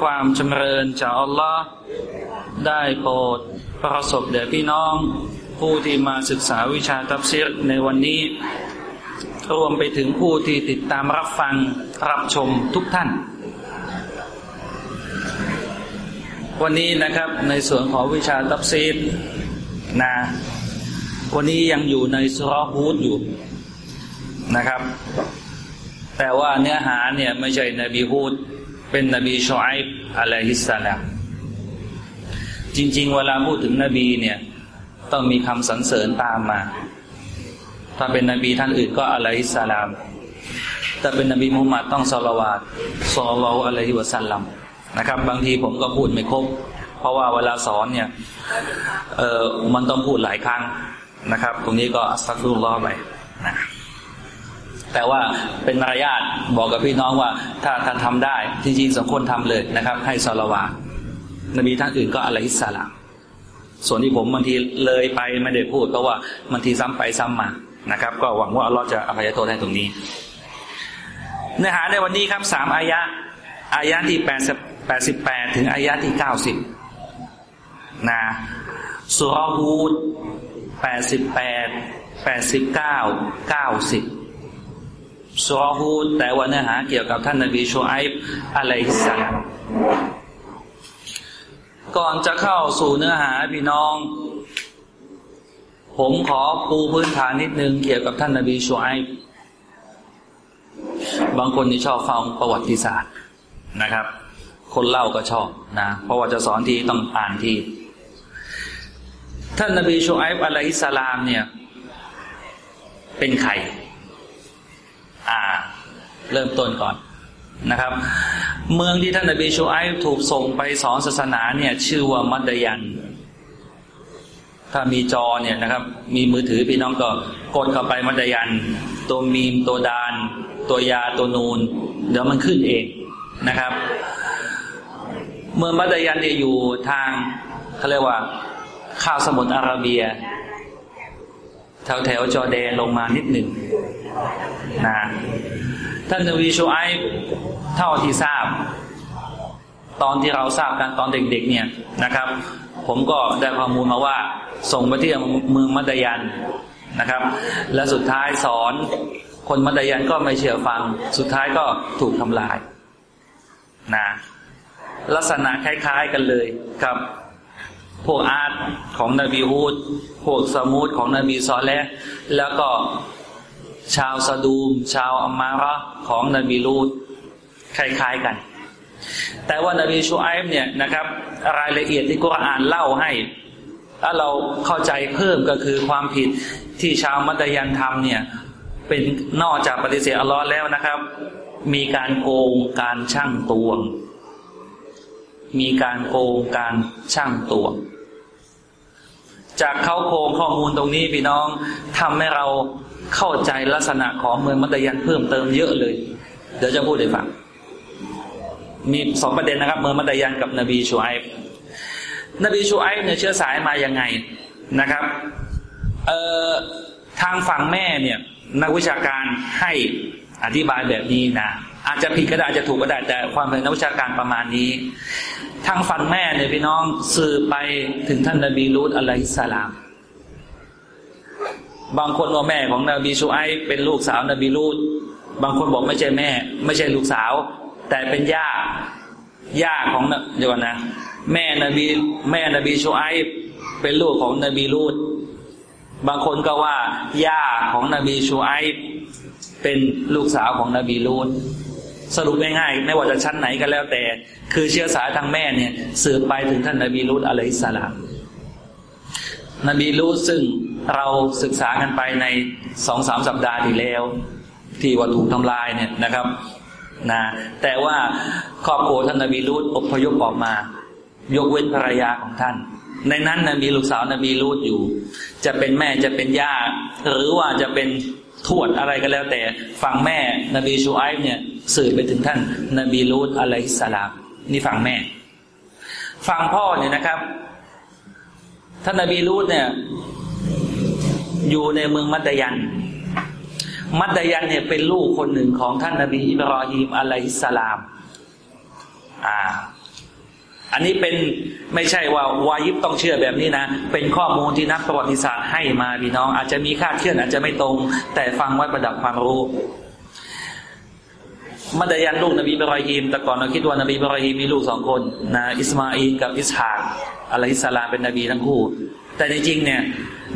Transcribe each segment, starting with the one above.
ความจำเริญจากอัลลอฮ์ได้โปรดประสบแด่พี่น้อง ผู้ที่มาศึกษาวิชาตับซีรในวันนี้ รวมไปถึงผู้ที่ติดตามรับฟังรับชมทุกท่าน วันนี้นะครับในส่วนของวิชาตับซีรนะวันนี้ยังอยู่ในสุรฮูดอยู่นะครับ แต่ว่าเนื้อหาเนี่ยไม่ใช่นบีฮูด เป็นนบีชอไอบอะลัยฮิสสลามจริง ๆ เวลาพูดถึงนบีเนี่ย ต้องมีคำสรรเสริญตามมา ถ้าเป็นนบีท่านอื่นก็อะลัยฮิสสลามถ้าเป็นนบีมุฮัมมัดต้องสลาวาตสลลออะลัยฮิวะสัลลัมนะครับ บางทีผมก็พูดไม่ครบ เพราะว่าเวลาสอนเนี่ยเออมันต้องพูดหลายครั้งนะครับ ตรงนี้ก็อัสซัฟุลลอฮ์ไปนะ แต่ว่าเป็นมารยาทบอกกับพี่น้องว่า ถ้าท่านทำได้จริงๆสมควรทำเลยนะครับ ให้สลาวานบีท่านอื่นก็อะลัยฮิสสลามส่วนที่ผมบางทีเลยไปไม่ได้พูดเพราะว่าบางทีซ้ำไปซ้ำมานะครับ ก็หวังว่าอัลลอฮ์จะอภัยโทษให้ตรงนี้ เนื้อหาในวันนี้ครับสามอายะอายะที่แปดแปดสิบแปดถึงอายะที่เก้าสิบนะสุรฮูดแปดสิบแปดแปดสิบเก้าเก้าสิบ สุรฮูดแต่ว่าเนื้อหาเกี่ยวกับท่านนบีชูไอบอะลัยฮิสลามก่อนจะเข้าสู่เนื้อหาพี่น้อง ผมขอปูพื้นฐานนิดนึงเกี่ยวกับท่านนบีชูไอบางคนที่ชอบฟังประวัติศาสตร์นะครับ คนเล่าก็ชอบนะเพราะว่าจะสอนทีต้องอ่านทีท่านนบีชูไอบอะลัยฮิสสลามเนี่ย เป็นใคร อ่า เริ่มต้นก่อนนะครับ เมืองที่ท่านนบีชูไอถูกส่งไปสอนศาสนาเนี่ย ชื่อว่ามัดยัน ถ้ามีจอเนี่ยนะครับ มีมือถือพี่น้องก็กดเข้าไปมัดยัน ตัวมีมตัวดาน ตัวยาตัวนูน เดี๋ยวมันขึ้นเองนะครับ เมืองมัดยันเนี่ยอยู่ทางเขาเรียกว่าข้าวสมุทรอาระเบียแถวแถวจอแดนลงมานิดหนึ่ง นะท่านนบีชูไอเท่าที่ทราบ ตอนที่เราทราบกันตอนเด็กๆเนี่ยนะครับ ผมก็ได้ข้อมูลมาว่า ส่งไปที่เมืองมัดยันนะครับ และสุดท้ายสอนคนมัดยันก็ไม่เชื่อฟัง สุดท้ายก็ถูกทำลายนะลักษณะคล้ายๆกันเลยครับ พวกอาร์ตของนบีฮูดพวกสะมูดของนบีซอลและแล้วก็ ชาวซาดูม ชาวอัมมาระของนบีลูดคล้ายๆกัน แต่ว่านบีชูไอฟ์เนี่ยนะครับ รายละเอียดที่กุรอานเล่าให้ถ้าเราเข้าใจเพิ่มก็คือความผิดที่ชาวมัตยันทำเนี่ยเป็นนอกจากปฏิเสธอัลลอฮ์แล้วนะครับ มีการโกงการช่างตวง มีการโกงการช่างตวง จากเขาโครงข้อมูลตรงนี้พี่น้องทำให้เรา เข้าใจลักษณะของเมืองมัตยันเพิ่มเติมเยอะเลย เดี๋ยวจะพูดให้ฟังมีสองประเด็นนะครับ เมืองมัตยันกับนบีชูไอฟ์นบีชูไอฟ์เนี่ยเชื้อสายมายังไงนะครับเอ่อทางฝั่งแม่เนี่ย นักวิชาการให้อธิบายแบบนี้นะอาจจะผิดก็ได้อาจจะถูกก็ได้แต่ความเป็นนักวิชาการประมาณนี้ ทางฝั่งแม่เนี่ยพี่น้องสื่อไปถึงท่านนบีลูตอะลัยฮิสสลาม บางคนว่าแม่ของนบีชูไอเป็นลูกสาวนบีลูดบางคนบอกไม่ใช่แม่ ไม่ใช่ลูกสาว แต่เป็นย่าย่าของเดี๋ยวก่อนนะแม่นบีแม่นบีชูไอเป็นลูกของนบีลูดบางคนก็ว่าย่าของนบีชูไอเป็นลูกสาวของนบีลูดสรุปง่ายๆไม่ว่าจะชั้นไหนก็แล้วแต่ คือเชื้อสายทางแม่เนี่ยสืบไปถึงท่านนบีลูดอะลัยฮิสสลาม นบีลูดซึ่งเราศึกษากันไปในสองสามสัปดาห์ที่แล้ว ที่ว่าถูกทำลายเนี่ยนะครับนะแต่ว่าครอบครัวท่านนบีลูดอพยพออกมา ยกเว้นภรรยาของท่าน ในนั้นนะมีลูกสาวนบีรูดอยู่ จะเป็นแม่จะเป็นย่าหรือว่าจะเป็นทวดอะไรก็แล้ว แต่ฝั่งแม่นบีชูไอฟ์เนี่ยสื่อไปถึงท่านนบีรูดอะลัยฮิสสลามนี่ฝั่งแม่ ฝั่งพ่อเนี่ยนะครับ ท่านนบีรูดเนี่ย อยู่ในเมืองมัตยัน มัตยันเนี่ยเป็นลูกคนหนึ่งของท่านนบีอิบรอฮีมอะลัยฮิสสลาม อ่า อันนี้เป็นไม่ใช่ว่าวายิบต้องเชื่อแบบนี้นะ เป็นข้อมูลที่นักประวัติศาสตร์ให้มาพี่น้อง อาจจะมีค่าเคลื่อนอาจจะไม่ตรง แต่ฟังไว้ประดับความรู้มัดยันลูกนบีบรอฮีมแต่ก่อนเราคิดว่านบีบรอฮีมมีลูกสองคนนะอิสมาอีลกับอิสฮาก อะลัยสลามเป็นนบีทั้งคู่ แต่ในจริงเนี่ย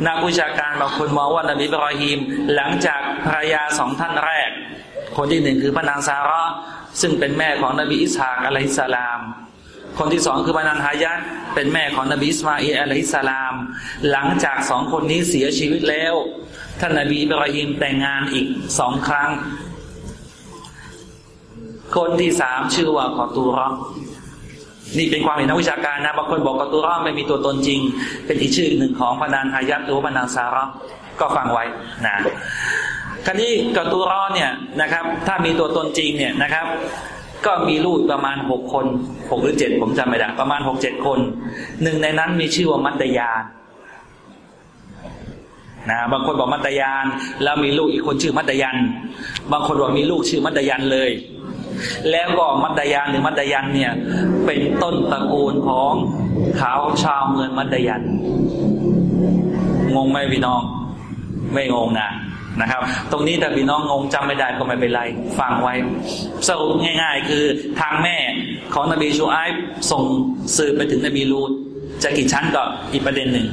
นักวิชาการบางคนมองว่านบีบรอฮีม หลังจากภรรยาสองท่านแรก คนที่หนึ่งคือพระนางซาร่าซึ่งเป็นแม่ของนบีอิสฮากอะลัยสลาม คนที่สองคือพระนางฮายะเป็นแม่ของนบีอิสมาอีอะลัยสลาม หลังจากสองคนนี้เสียชีวิตแล้ว ท่านนบีบราฮิมแต่งงานอีกสองครั้ง คนที่สามชื่อว่ากอตูรอ นี่เป็นความเห็นนักวิชาการนะบางคนบอกกอตูรอไม่มีตัวตนจริง เป็นอีกชื่อหนึ่งของพระนางฮายะหรือพระนางซาระก็ฟังไว้นะคราวนี้กอตูรอเนี่ยนะครับ ถ้ามีตัวตนจริงเนี่ยนะครับ ก็มีลูกประมาณหกคนหกหรือเจ็ดผมจำไม่ได้ประมาณหกเจ็ดคนหนึ่งในนั้นมีชื่อว่ามัตยานนะบางคนบอกมัตยาน แล้วมีลูกอีกคนชื่อมัตยัน บางคนบอกมีลูกชื่อมัตยันเลย แล้วก็มัตยานหรือมัตยันเนี่ย เป็นต้นตระกูลของเขาชาวเมืองมัตยัน งงไหมพี่น้อง ไม่งงนะนะครับ ตรงนี้ถ้าพี่น้องงงจำไม่ได้ก็ไม่เป็นไร ฟังไว้สรุปง่าย ๆ คือทางแม่ของนบีชูไอส่งสื่อไปถึงนบีลูดจะกี่ชั้นก็อีกประเด็นหนึ่ง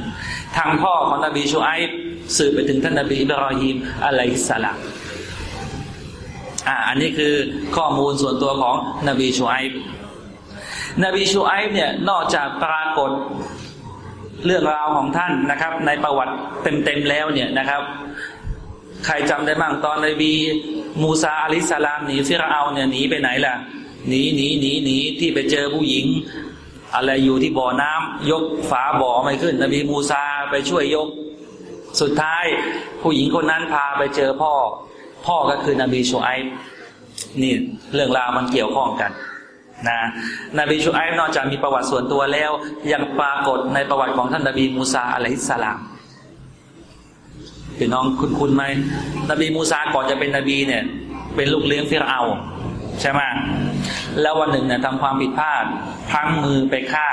ทางพ่อของนบีชูไอสื่อไปถึงท่านนบีอิบราฮิมอะลัยฮิสสลาม อ่าอันนี้คือข้อมูลส่วนตัวของนบีชูไอนบีชูไอเนี่ยนอกจากปรากฏเรื่องราวของท่านนะครับ ในประวัติเต็มๆแล้วเนี่ยนะครับ ใครจำได้บ้างตอนนบีมูซาอะลัยสลามหนีฟิรเอาเนี่ยหนีไปไหนล่ะหนีหนีหนีหนีที่ไปเจอผู้หญิง อะไรอยู่ที่บ่อน้ำยกฝาบ่อไม่ขึ้น นบีมูซาไปช่วยยก สุดท้ายผู้หญิงคนนั้นพาไปเจอพ่อ พ่อก็คือนบีชูไอนี่เรื่องราวมันเกี่ยวข้องกันนะนบีชูไอนอกจากมีประวัติส่วนตัวแล้ว ยังปรากฏในประวัติของท่านนบีมูซาอะลัยฮิสสลามพี่น้องคุณคุณไหมนบีมูซาก่อนจะเป็นนบีเนี่ย เป็นลูกเลี้ยงฟิรเอาใช่ไหมแล้ววันหนึ่งเนี่ยทำความผิดพลาดพังมือไปฆ่า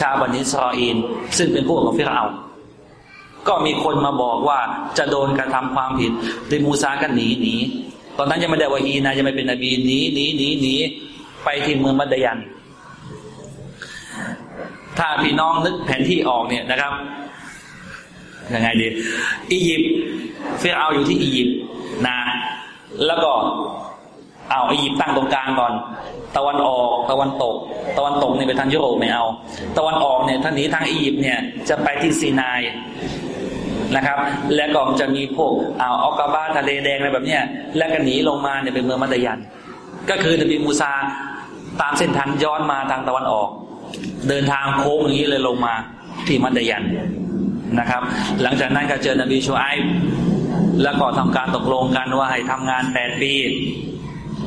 ชาวบันิสรออีนซึ่งเป็นพวกของฟิรเอา ก็มีคนมาบอกว่าจะโดนกระทำความผิดดิมูซาก็หนีหนีตอนนั้นยังไม่ได้วาฮีนะยังไม่เป็นนบีหนีหนีหนีหนีไปที่เมืองมัดยัน ถ้าพี่น้องนึกแผนที่ออกเนี่ยนะครับยังไงดีอียิปต์เฟรเอาอยู่ที่อียิปต์นะแล้วก็เอาอียิปต์ตั้งตรงกลางก่อน ตะวันออกตะวันตก ตะวันตกเนี่ยไปทางยุโรปไม่เอา ตะวันออกเนี่ยท่านนี้ทางอียิปต์เนี่ยจะไปที่ซีนาย นะครับ แล้วก็จะมีพวกอ่าวออกาบาทะเลแดงอะไรแบบเนี้ยแล้วก็หนีลงมาเนี่ยเป็นเมืองมัตยัน ก็คือนบีมูซาตามเส้นทางย้อนมาทางตะวันออก เดินทางโค้งอย่างนี้เลยลงมาที่มัตยันนะครับ หลังจากนั้นก็เจอนบีชูไอแล้วก็ทำการตกลงกันว่าให้ทำงานแปดปี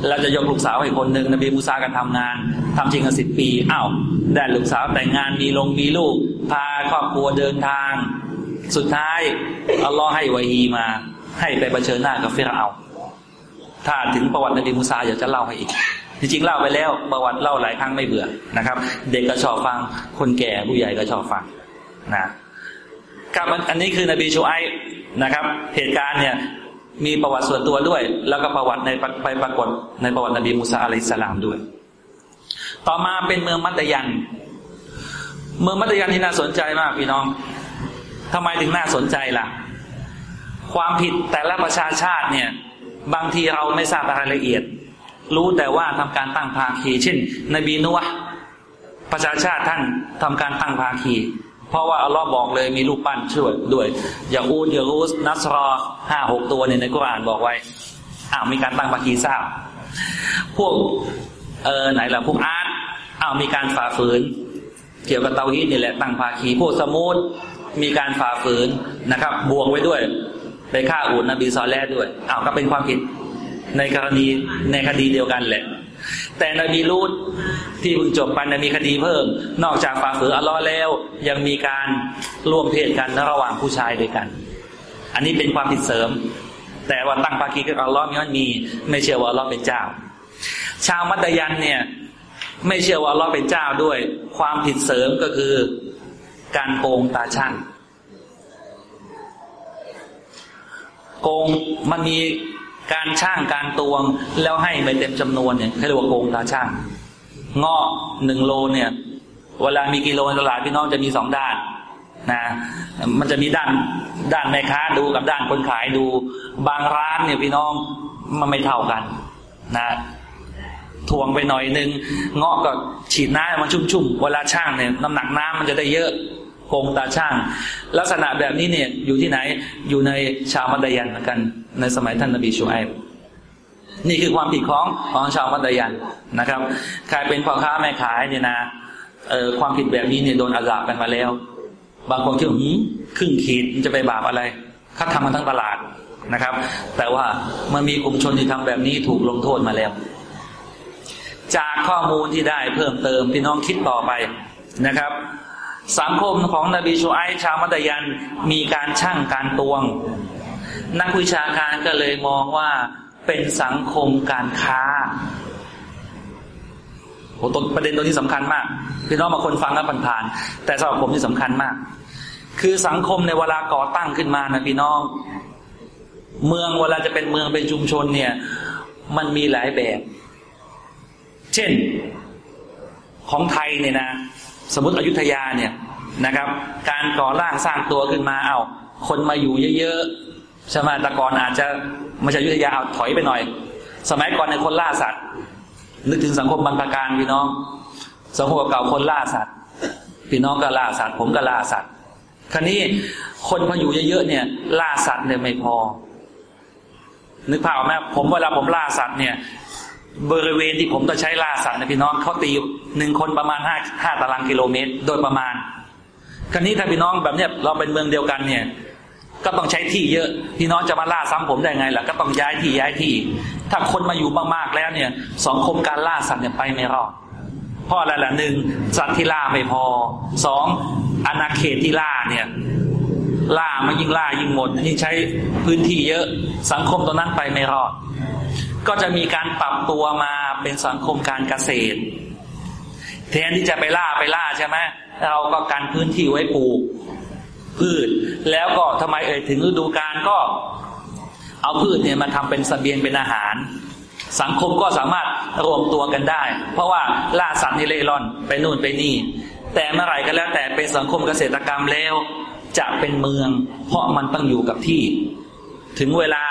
เราจะยกลูกสาวให้คนหนึ่งนบีมูซากันทำงานทำจริงกันสิบปีอ้าวได้ลูกสาวแต่งงานมีลงมีลูก พาครอบครัวเดินทาง สุดท้ายอัลลอฮ์ให้วาฮีมา ให้ไปเผชิญหน้ากับฟิรเอาถ้าถึงประวัตินบีมูซาอยากจะเล่าให้อีก จริงๆเล่าไปแล้วประวัติเล่าหลายครั้งไม่เบื่อนะครับ เด็กก็ชอบฟังคนแก่ผู้ใหญ่ก็ชอบฟังนะกับอันนี้คือนบีชูไอนะครับ เหตุการณ์เนี่ยมีประวัติส่วนตัวด้วย แล้วก็ประวัติในไปปรากฏในประวัตินบีมูซาอะลัยสลามด้วย ต่อมาเป็นเมืองมัตยัน เมืองมัตยันที่น่าสนใจมากพี่น้อง ทำไมถึงน่าสนใจล่ะ ความผิดแต่ละประชาชาติเนี่ย บางทีเราไม่ทราบรายละเอียด รู้แต่ว่าทำการตั้งภาคี เช่น นบีนัวประชาชาติท่านทำการตั้งภาคีเพราะว่าอัลลอฮ์บอกเลยมีรูปปั้นช่วยด้วยอย่าอูดอย่ารูสนัสรอห้าหกตัวเนี่ยในกุรานบอกไว้อ้าวมีการตั้งบาคีทราบ พวกเออไหนล่ะพวกอาร์ตอ้าวมีการฝ่าฝืน เกี่ยวกับเตาฮีดนี่แหละตั้งภาคีพวกสมุด มีการฝ่าฝืนนะครับ บวกไว้ด้วยไปฆ่าอูดนบีซอลแลด้วยอ้าวก็เป็นความผิด ในกรณีในคดีเดียวกันแหละ แต่นบีลูดที่เพิ่งจบไปมีคดีเพิ่ม นอกจากฝ่าฝืนอัลลอฮ์แล้ว ยังมีการร่วมเพศกันระหว่างผู้ชายด้วยกัน อันนี้เป็นความผิดเสริม แต่ว่าตั้งภาคีกับอัลลอฮ์มีมันมี ไม่เชื่อว่าอัลลอฮ์เป็นเจ้า ชาวมัตยันเนี่ย ไม่เชื่อว่าอัลลอฮ์เป็นเจ้าด้วย ความผิดเสริมก็คือ การโกงตาช่าง โกงมันมีการช่างการตวงแล้วให้ไม่เต็มจำนวนเนี่ยเรียกว่าโกงตาช่างงอหนึ่งโลเนี่ย เวลามีกิโลตลาดพี่น้องจะมีสองด้านนะมันจะมีด้านด้านแม่ค้าดูกับด้านคนขายดู บางร้านเนี่ยพี่น้องมันไม่เท่ากัน นะ ทวงไปหน่อยนึงเงาะก็ฉีดน้ำมันชุ่มๆเวลาช่างเนี่ยน้ำหนักน้ำมันจะได้เยอะโกงตาช่าง ลักษณะแบบนี้เนี่ยอยู่ที่ไหนอยู่ในชาวมัตยันเหมือนกัน ในสมัยท่านนบีชูไอนี่คือความผิดของของชาวมัตยันนะครับใครเป็นพ่อค้าแม่ขายเนี่ยนะเออความผิดแบบนี้เนี่ยโดนอาญากันมาแล้ว บางคนคิดว่าหืมครึ่งขีดมันจะไปบาปอะไรเขาทำมันทั้งตลาดนะครับ แต่ว่ามันมีกลุ่มชนที่ทำแบบนี้ถูกลงโทษมาแล้ว จากข้อมูลที่ได้เพิ่มเติมพี่น้องคิดต่อไปนะครับ สังคมของนบีชูไอชาวมัตยันมีการช่างการตวง นักวิชาการก็เลยมองว่าเป็นสังคมการค้าโหต้นประเด็นตัวนี้สำคัญมากพี่น้องบางคนฟังแล้วผ่านๆแต่สำหรับผมที่สำคัญมาก คือสังคมในเวลาก่อตั้งขึ้นมานะพี่น้อง เมืองเวลาจะเป็นเมืองเป็นชุมชนเนี่ย มันมีหลายแบบ ช่นของไทยเนี่ยนะสมมติอยุธยาเนี่ยนะครับ การก่อร่างสร้างตัวขึ้นมาเอาคนมาอยู่เยอะๆใช่ไหมตะกอนอาจจะมาจากอยุธยาเอาถอยไปหน่อย สมัยก่อนในคนล่าสัตว์ นึกถึงสังคมบรรพการพี่น้องสังคมเก่าคนล่าสัตว์พี่น้องก็ล่าสัตว์ ผมก็ล่าสัตว์คราวนี้คนมาอยู่เยอะๆเนี่ย ล่าสัตว์เนี่ยไม่พอ นึกภาพออกไหมผมเวลาผมล่าสัตว์เนี่ย บริเวณที่ผมต้องใช้ล่าสัตว์นะพี่น้องเขาตีหนึ่งคนประมาณห้าห้าตารางกิโลเมตร โดยประมาณคราวนี้ถ้าพี่น้องแบบเนี้ยเราเป็นเมืองเดียวกันเนี่ย ก็ต้องใช้ที่เยอะ พี่น้องจะมาล่าซ้ำผมได้ไงล่ะก็ต้องย้ายที่ย้ายที่ ถ้าคนมาอยู่มากๆแล้วเนี่ยสังคมการล่าสัตว์เนี่ยไปไม่รอดเพราะอะไรล่ะหนึ่งสัตว์ที่ล่าไม่พอสองอาณาเขตที่ล่าเนี่ยล่ามันยิ่งล่ายิ่งหมดยิ่งใช้พื้นที่เยอะสังคมตรงนั้นไปไม่รอด ก็จะมีการปรับตัวมาเป็นสังคมการเกษตร แทนที่จะไปล่าไปล่าใช่ไหมเราก็การพื้นที่ไว้ปลูก พืช แล้วก็ทำไมเอ่ยถึงฤดูกาลก็ เอาพืชเนี่ยมาทำเป็นสเสบียงเป็นอาหาร สังคมก็สามารถรวมตัวกันได้ เพราะว่าล่าสัตว์นี่เล่ร่อนไปนู่นไปนี่ แต่เมื่อไหร่ก็แล้วแต่เป็นสังคมเกษตรกรรมแล้ว จะเป็นเมือง เพราะมันต้องอยู่กับที่ ถึงเวลา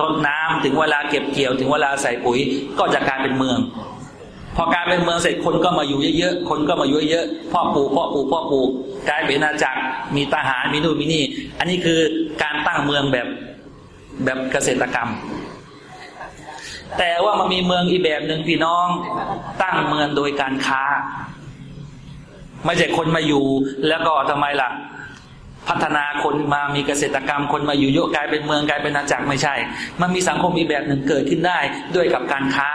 รดน้ำถึงเวลาเก็บเกี่ยว ถึงเวลาใส่ปุ๋ย ก็จะกลายเป็นเมือง พอกลายเป็นเมืองเสร็จคนก็มาอยู่เยอะๆคนก็มาอยู่เยอะๆพ่อปลูกพ่อปลูกพ่อปลูกกลายเป็นอาณาจักรมีทหารมีนู่นมีนี่ อันนี้คือการตั้งเมืองแบบแบบเกษตรกรรม แต่ว่ามันมีเมืองอีแบบหนึ่งพี่น้องตั้งเมืองโดยการค้า ไม่ใช่คนมาอยู่แล้วก็ทำไมล่ะ พัฒนาคนมามีเกษตรกรรมคนมาอยู่เยอะกลายเป็นเมืองกลายเป็นอาณาจักรไม่ใช่ มันมีสังคมอีกแบบหนึ่งเกิดขึ้นได้ด้วยกับการค้า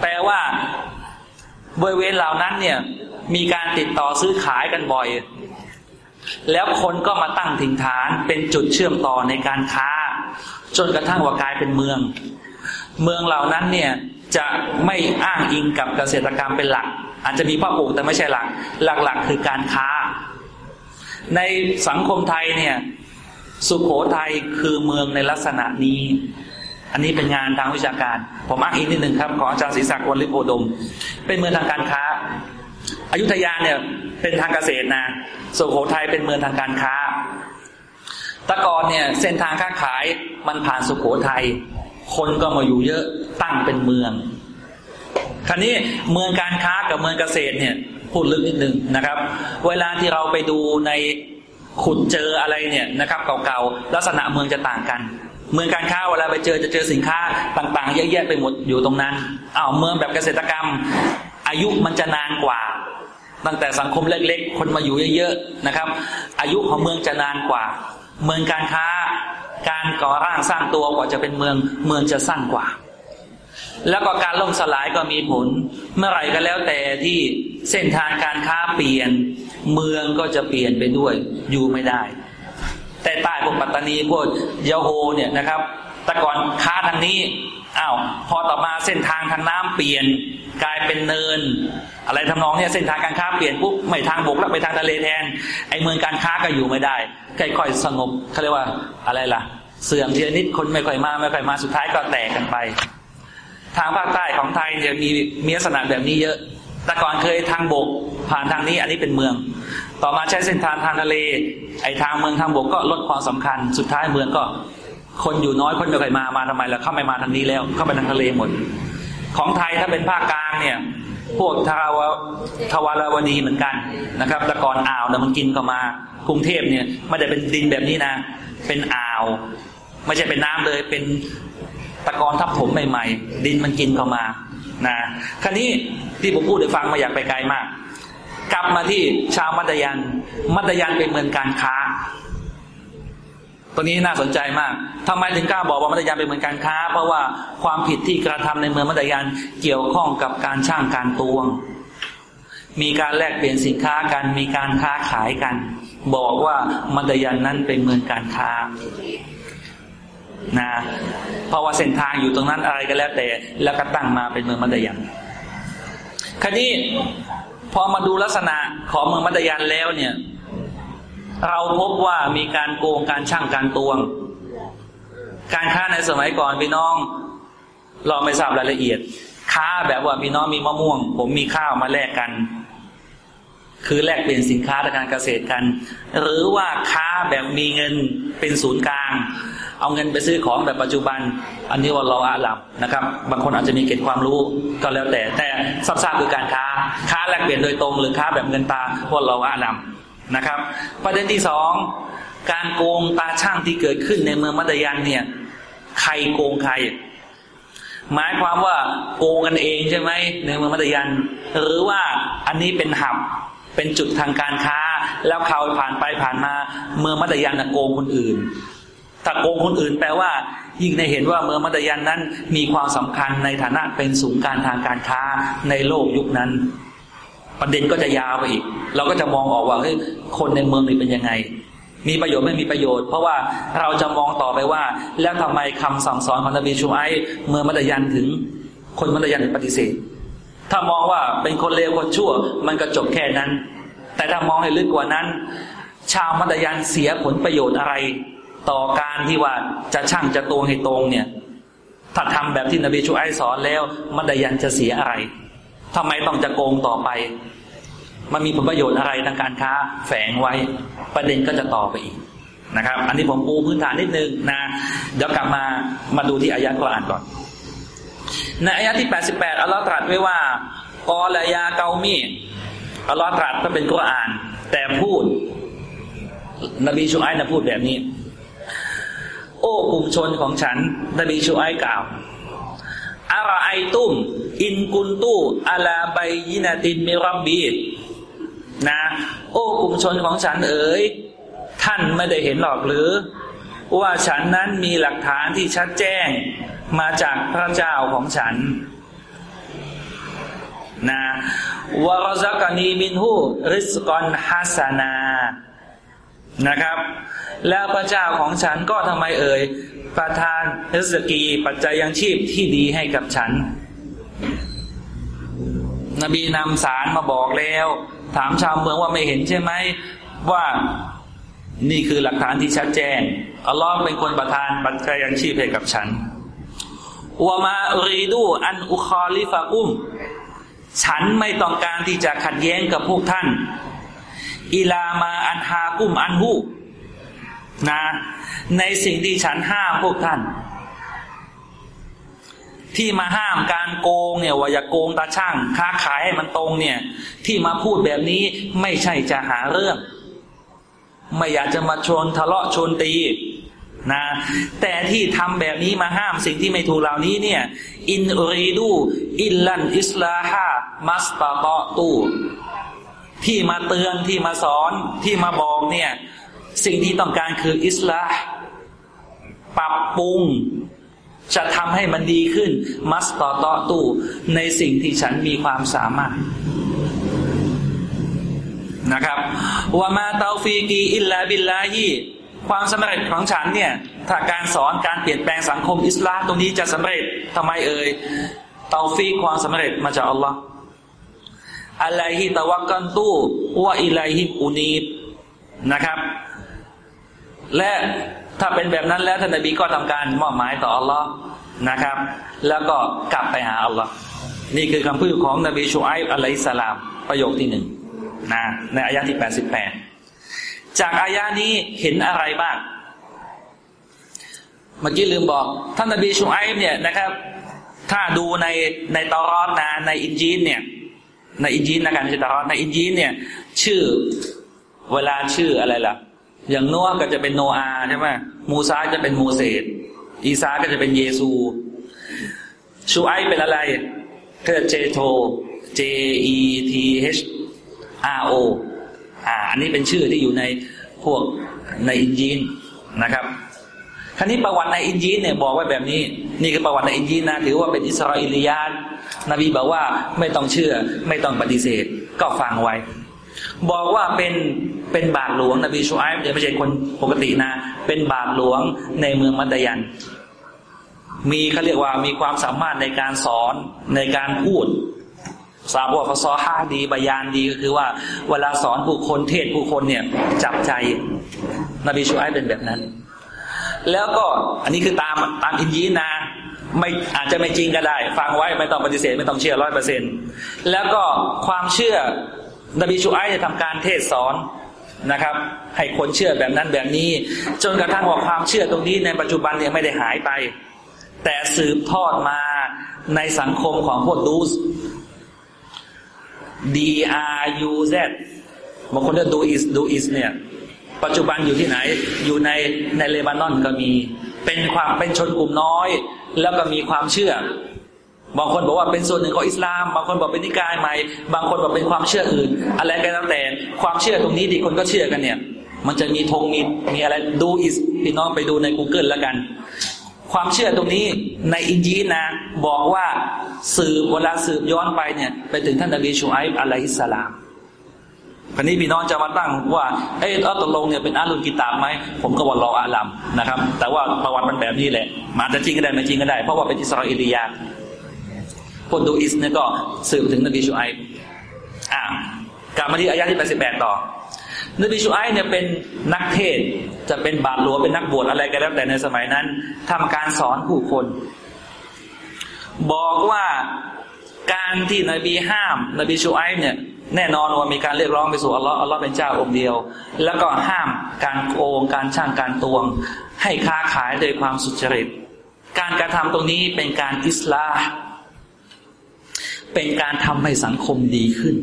แปลว่าบริเวณเหล่านั้นเนี่ยมีการติดต่อซื้อขายกันบ่อย แล้วคนก็มาตั้งถิ่นฐานเป็นจุดเชื่อมต่อในการค้า จนกระทั่งว่ากลายเป็นเมือง เมืองเหล่านั้นเนี่ยจะไม่อ้างอิงกับเกษตรกรรมเป็นหลัก อาจจะมีพ่อปลูกแต่ไม่ใช่หลัก หลักๆคือการค้า ในสังคมไทยเนี่ย สุขโขทัยคือเมืองในลักษณะนี้ อันนี้เป็นงานทางวิชาการ ผมอ้างอิงนิดหนึ่งครับ ของอาจารย์ศรีศักดิ์วลิโพดม เป็นเมืองทางการค้าอายุทยาเนี่ยเป็นทางเกษตรนะสุขโขทัยเป็นเมืองทางการค้าตะกอนเนี่ยเส้นทางค้าขายมันผ่านสุขโขทัยคนก็มาอยู่เยอะตั้งเป็นเมืองคราวนี้เมืองการค้ากับเมืองเกษตรเนี่ย พูดลึกนิดนึงนะครับ เวลาที่เราไปดูในขุดเจออะไรเนี่ยนะครับ เก่าๆลักษณะเมืองจะต่างกัน เมืองการค้าเวลาไปเจอจะเจอสินค้าต่างๆเยอะแยะไปหมดอยู่ตรงนั้นอ้าวเมืองแบบเกษตรกรรม อายุมันจะนานกว่า ตั้งแต่สังคมเล็กๆ คนมาอยู่เยอะๆนะครับ อายุของเมืองจะนานกว่า เมืองการค้า การก่อร่างสร้างตัวกว่าจะเป็นเมืองเมืองจะสั้นกว่า แล้วก็การล่มสลายก็มีผล เมื่อไหร่ก็แล้วแต่ที่เส้นทางการค้าเปลี่ยน เมืองก็จะเปลี่ยนไปด้วย อยู่ไม่ได้ แต่ใต้พวกปัตตานีพวกยาโฮเนี่ยนะครับ แต่ก่อนค้าทางนี้อ้าวพอต่อมาเส้นทางทางน้ำเปลี่ยนกลายเป็นเนิน อะไรทำนองเนี่ยเส้นทางการค้าเปลี่ยนปุ๊บไม่ทางบกแล้วไปทางทะเลแทนไอเมืองการค้าก็อยู่ไม่ได้ค่อยๆสงบเขาเรียกว่าอะไรล่ะ เสื่อมทีนิดคนไม่ค่อยมาไม่ค่อยมาสุดท้ายก็แตกกันไป ทางภาคใต้ของไทยจะมีมีลักษณะแบบนี้เยอะ แต่ก่อนเคยทางบกผ่านทางนี้อันนี้เป็นเมือง ต่อมาใช้เส้นทางทางทะเล ไอ้ทางเมืองทางบกก็ลดความสำคัญ สุดท้ายเมืองก็ คนอยู่น้อยคนไม่เคยมามาทำไมล่ะเข้าไม่มาทางนี้แล้ว เข้าไปทางทะเลหมด ของไทยถ้าเป็นภาคกลางเนี่ยพวกทาวทวารวดีเหมือนกันนะครับแต่ก่อนอ่าวเนี่ยมันกินเข้ามากรุงเทพเนี่ยไม่ได้เป็นดินแบบนี้นะ เป็นอ่าว ไม่ใช่เป็นน้ำเลยเป็น ตะกอนทับถมใหม่ๆดินมันกินเข้ามานะคราวนี้ที่ผมพูดให้ฟังมาอยากไปไกลมาก กลับมาที่ชาวมัตยัน มัตยันเป็นเมืองการค้าตัวนี้น่าสนใจมากทำไมถึงกล้าบอกว่ามัตยันเป็นเมืองการค้า เพราะว่าความผิดที่กระทำในเมืองมัตยันเกี่ยวข้องกับการช่างการตวง มีการแลกเปลี่ยนสินค้ากัน มีการค้าขายกัน บอกว่ามัตยันนั้นเป็นเมืองการค้า นะเพราะว่าเส้นทางอยู่ตรงนั้นอะไรก็แล้วแต่ แล้วก็ตั้งมาเป็นเมืองมัตยันคราวนี้พอมาดูลักษณะของเมืองมัตยันแล้วเนี่ย เราพบว่ามีการโกงการช่างการตวง การค้าในสมัยก่อนพี่น้อง เราไม่ทราบรายละเอียด ค้าแบบว่าพี่น้องมีมะม่วง ผมมีข้าวมาแลกกัน คือแลกเปลี่ยนสินค้าทางการเกษตรกัน หรือว่าค้าแบบมีเงินเป็นศูนย์กลาง เอาเงินไปซื้อของแบบปัจจุบัน อันนี้ว่าเราอาลับนะครับ บางคนอาจจะมีเกณฑ์ความรู้ก็แล้วแต่แต่ทราบๆคือการค้า ค้าแลกเปลี่ยนโดยตรงหรือค้าแบบเงินตาว่าเราอาลับนะครับ ประเด็นที่สองการโกงตาช่างที่เกิดขึ้นในเมืองมัตยันเนี่ย ใครโกงใคร หมายความว่าโกงกันเองใช่ไหมในเมืองมัตยัน หรือว่าอันนี้เป็นหับเป็นจุดทางการค้า แล้วเขาผ่านไปผ่านมา เมืองมัตยันโกงคนอื่น ถ้าโกงคนอื่นแปลว่า ยิ่งในเห็นว่าเมืองมัตยันนั้น มีความสำคัญในฐานะเป็นศูนย์การทางการค้าในโลกยุคนั้น ประเด็นก็จะยาวไปอีก เราก็จะมองออกว่าเฮ้ยคนในเมืองนี้เป็นยังไง มีประโยชน์ไม่มีประโยชน์ เพราะว่าเราจะมองต่อไปว่า แล้วทำไมคำสั่งสอนของนบีชูไอเมืองมัตยันถึง คนมัตยันถึงปฏิเสธ ถ้ามองว่าเป็นคนเลวคนชั่ว มันก็จบแค่นั้น แต่ถ้ามองให้ลึกกว่านั้น ชาวมัตยันเสียผลประโยชน์อะไร ต่อการที่ว่าจะช่างจะตวงให้ตรงเนี่ยถ้าทำแบบที่นบีชูไอสอนแล้ว มัตยันจะเสียอะไรทำไมต้องจะโกงต่อไป มันมีผลประโยชน์อะไรทางการค้าแฝงไว้ ประเด็นก็จะต่อไปอีกนะครับ อันนี้ผมปูพื้นฐานนิดนึงนะ เดี๋ยวกลับมามาดูที่อายะกรอ่านก่อน ในอายะที่ 88 อัลลอฮ์ตรัสไว้ว่ากอลยาเกามีอัลลอฮ์ตรัสก็เป็นกุรอาน แต่พูด นบีชูไอนะพูดแบบนี้ โอ้กลุ่มชนของฉันนบีชูไอกล่าวอาราไอตุ้มอินกุนตูอาลาไบยินาตินมิรับบีนะ โอ้กลุ่มชนของฉันเอ๋ยท่านไม่ได้เห็นหรอกหรือ ว่าฉันนั้นมีหลักฐานที่ชัดแจ้งมาจากพระเจ้าของฉันนะวารซักานีมินหูริสกอนฮัสนา นะครับ แล้วพระเจ้าของฉันก็ทำไมเอ่ยประทานริสกีปัจจัยยังชีพที่ดีให้กับฉัน นบีนำสารมาบอกแล้ว ถามชาวเมืองว่าไม่เห็นใช่ไหมว่านี่คือหลักฐานที่ชัดแจ้งอัลลอฮ์เป็นคนประทานปัจจัยยังชีพให้กับฉันวามารีดูอันอุคอลิฟะกุม ฉันไม่ต้องการที่จะขัดแย้งกับพวกท่าน อิลามาอันฮากุมอันหูนะ ในสิ่งที่ฉันห้ามพวกท่าน ที่มาห้ามการโกงเนี่ยว่าอย่าโกงตาช่าง ค้าขายให้มันตรงเนี่ย ที่มาพูดแบบนี้ไม่ใช่จะหาเรื่อง ไม่อยากจะมาชนทะเลาะชนตีนะแต่ที่ทำแบบนี้มาห้ามสิ่งที่ไม่ถูกเหล่านี้เนี่ย อินรีดู อิลลันอิสลาฮามัสตาตอตู ที่มาเตือนที่มาสอนที่มาบอกเนี่ย สิ่งที่ต้องการคืออิสลามปรับปรุง จะทำให้มันดีขึ้น มัสต่อต่อตู้ในสิ่งที่ฉันมีความสามารถนะครับว่ามาเตาฟีกีอิลลาบิลลาฮีความสำเร็จของฉันเนี่ย ถ้าการสอนการเปลี่ยนแปลงสังคมอิสลามตรงนี้จะสำเร็จทำไมเอ่ยเตาฟีความสำเร็จมาจากอัลลอฮ์ อะไรฮิตะวักกันตู้ว่าอิลัยฮิอุนีบนะครับ และถ้าเป็นแบบนั้นแล้วท่านนบีก็ทำการมอบหมายต่ออัลลอฮ์นะครับ แล้วก็กลับไปหาอัลลอฮ์นี่คือคำพูดของนบีชูไออัลัยสลาม ประโยคที่หนึ่งนะในอายะที่แปดสิบแปดจากอายะนี้เห็นอะไรบ้างเมื่อกี้ลืมบอก ท่านนบีชูไอเนี่ยนะครับ ถ้าดูในในตอรอนนะในอินจีนเนี่ย ในอินจีนนะกันในตอรอนในอินจีนเนี่ย ชื่อเวลาชื่ออะไรล่ะ อย่างนัวก็จะเป็นโนอาใช่ไหมมูซาจะเป็นโมเสสอีซาก็จะเป็นเยซู ชูไอเป็นอะไรคือเจโท J E T H R O อ่าอันนี้เป็นชื่อที่อยู่ในพวกในอินจีนนะครับ คราวนี้ประวัติในอินจีนเนี่ยบอกไว้แบบนี้ นี่คือประวัติในอินจีนนะถือว่าเป็นอิสราเอลียานนบีบอกว่าไม่ต้องเชื่อ ไม่ต้องปฏิเสธ ก็ฟังไว้ บอกว่าเป็นเป็นบาทหลวงนบีชูไอเนี่ยไม่ใช่คนปกตินะ เป็นบาทหลวงในเมืองมัตยัน มีเขาเรียกว่ามีความสามารถในการสอนในการพูดสาวกฟซอฮาดีบายานดีก็คือว่า เวลาสอนผู้คนเทศผู้คนเนี่ยจับใจนบีชูไอเป็นแบบนั้น แล้วก็อันนี้คือตามตามอินยีนะไม่อาจจะไม่จริงก็ได้ ฟังไว้ไม่ต้องปฏิเสธไม่ต้องเชื่อร้อยเปอร์เซ็นแล้วก็ความเชื่อนบีชูไอจะทำการเทศสอนนะครับ ให้คนเชื่อแบบนั้นแบบนี้ จนกระทั่งว่าความเชื่อตรงนี้ในปัจจุบันเนี่ยไม่ได้หายไป แต่สืบทอดมาในสังคมของพวกดูส D R U Z บางคนเรียกดูอิสดูอิสเนี่ย ปัจจุบันอยู่ที่ไหน อยู่ในในเลบานอนก็มี เป็นความเป็นชนกลุ่มน้อย แล้วก็มีความเชื่อ บางคนบอกว่าเป็นส่วนหนึ่งของอิสลาม บางคนบอกเป็นนิกายใหม่ บางคนบอกเป็นความเชื่ออื่น อะไรก็แล้วแต่ ความเชื่อตรงนี้ที่คนก็เชื่อกันเนี่ย มันจะมีธงมีมีอะไรดูอิสพี่น้องไปดูใน Google แล้วกัน ความเชื่อตรงนี้ในอินจีนะ บอกว่าสืบเวลาสืบย้อนไปเนี่ย ไปถึงท่านนบีชูไอป์อะลัยฮิสสลาม คราวนี้พี่น้องจะมาตั้งว่าเอ้อัตลงเนี่ยเป็นอาลุนกิตามไหมผมก็บอกรออาลัมนะครับ แต่ว่าประวัติมันแบบนี้แหละมาจะจริงก็ได้ไม่จริงก็ได้ เพราะว่าเป็นอิสราเอลียาพวกดูอิสเนี่ยก็สืบถึงนบีชูไออ่ากลับมาที่อายะที่แปดสิบแปดต่อนบีชูไอเนี่ยเป็นนักเทศจะเป็นบาทหลวงเป็นนักบวชอะไรก็แล้วแต่ในสมัยนั้นทำการสอนผู้คน บอกว่า การที่นบีห้าม นบีชูไอเนี่ยแน่นอนว่ามีการเรียกร้องไปสู่อัลลอฮ์อัลลอฮ์เป็นเจ้าองค์เดียว แล้วก็ห้ามการโกงการช่างการตวง ให้ค้าขายโดยความสุจริต การกระทำตรงนี้เป็นการอิสลาเป็นการทำให้สังคมดีขึ้น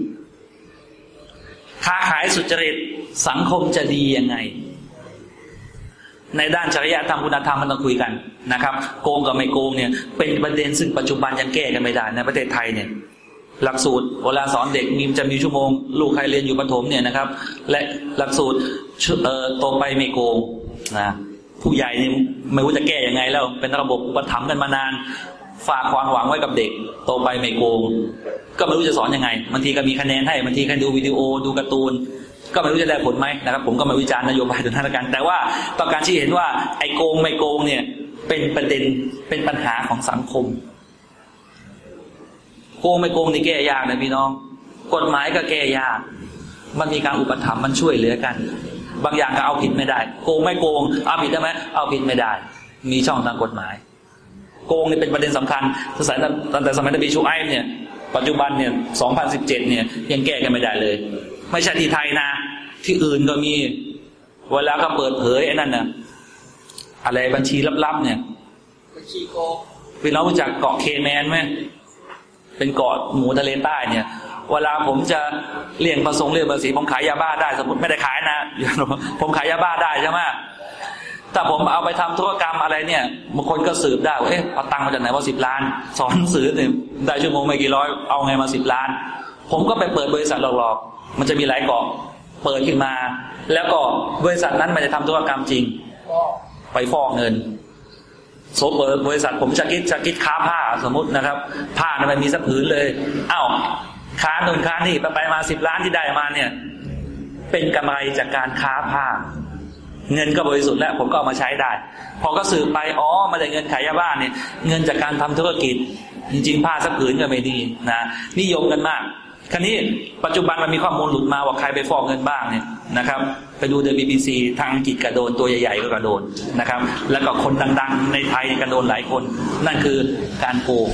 ค้าขายสุจริตสังคมจะดียังไง ในด้านจริยธรรมคุณธรรมมันต้องคุยกันนะครับ โกงกับไม่โกงเนี่ย เป็นประเด็นซึ่งปัจจุบันยังแก้กันไม่ได้ในประเทศไทยเนี่ย หลักสูตรเวลาสอนเด็กมีจะมีชั่วโมง ลูกใครเรียนอยู่ประถมเนี่ยนะครับ และหลักสูตรเอ่อโตไปไม่โกงนะผู้ใหญ่นี่ไม่รู้จะแก้ยังไงแล้วเป็นระบบอุปถัมภ์กันมานานฝากความหวังไว้กับเด็กโตไปไม่โกง ก็ไม่รู้จะสอนยังไงบางทีก็มีคะแนนให้บางทีก็ดูวิดีโอดูการ์ตูน ก็ไม่รู้จะได้ผลไหมนะครับ ผมก็มาวิจารณ์นโยบายตรงนั้นละกัน แต่ว่าต้องการชี้เห็นว่าไอ้โกงไม่โกงเนี่ย เป็นประเด็นเป็นปัญหาของสังคม โกงไม่โกงนี่แก้ยากนะพี่น้อง กฎหมายก็แก้ยาก มันมีการอุปถัมภ์มันช่วยเหลือกัน บางอย่างก็เอาผิดไม่ได้ โกงไม่โกง เอาผิดได้ไหมเอาผิดไม่ได้ มีช่องทางกฎหมาย โกงนี่เป็นประเด็นสำคัญตั้งแต่สมัยนบีชูไอเนี่ยปัจจุบันเนี่ย 2017 เนี่ย ยังแก้กันไม่ได้เลย ไม่ใช่ที่ไทยนะ ที่อื่นก็มี เวลาก็เปิดเผยไอ้นั่นนะอะไรบัญชีลับๆเนี่ย บัญชีโกงพี่น้องรู้จักเกาะเคแมนไหมเป็นเกาะหมูทะเลใต้เนี่ย เวลาผมจะเลี่ยงประสงค์เลี่ยงภาษีผมขายยาบ้าได้ สมมติไม่ได้ขายนะผมขายยาบ้าได้ใช่ไหมแต่ผมเอาไปทำธุรกรรมอะไรเนี่ยบางคนก็สืบได้เอ๊ะเอาตังค์มาจากไหนว่าสิบล้าน สอนสือเนี่ยได้ชั่วโมงไม่กี่ร้อยเอาไงมาสิบล้าน ผมก็ไปเปิดบริษัทหลอกๆ มันจะมีหลายเกาะเปิดขึ้นมา แล้วก็บริษัทนั้นมันจะทำธุรกรรมจริง ไปฟอกเงินโซเปิดบริษัทผมจะคิดจะคิดค้าผ้าสมมตินะครับ ผ้านี่ยมันมีสักผืนเลยเอ้าค้าหนุนค้านี่ไปไปมาสิบล้านที่ได้มาเนี่ย เป็นกำไรจากการค้าผ้า เงินก็บริสุทธิ์แล้วผมก็เอามาใช้ได้ พอก็สืบไปอ๋อมาได้เงินขายยาบ้านเนี่ย เงินจากการทำธุรกิจ จริงๆผ้าสักผืนก็ไม่ดีนะนิยมกันมาก ครานี้ปัจจุบันมันมีข้อมูลหลุดมาว่าใครไปฟอกเงินบ้างเนี่ยนะครับ ไปดูในบีบีซีทางอังกฤษกระโดนตัวใหญ่ๆก็กระโดนนะครับ แล้วก็คนดังๆในไทยกระโดนหลายคน นั่นคือการโกง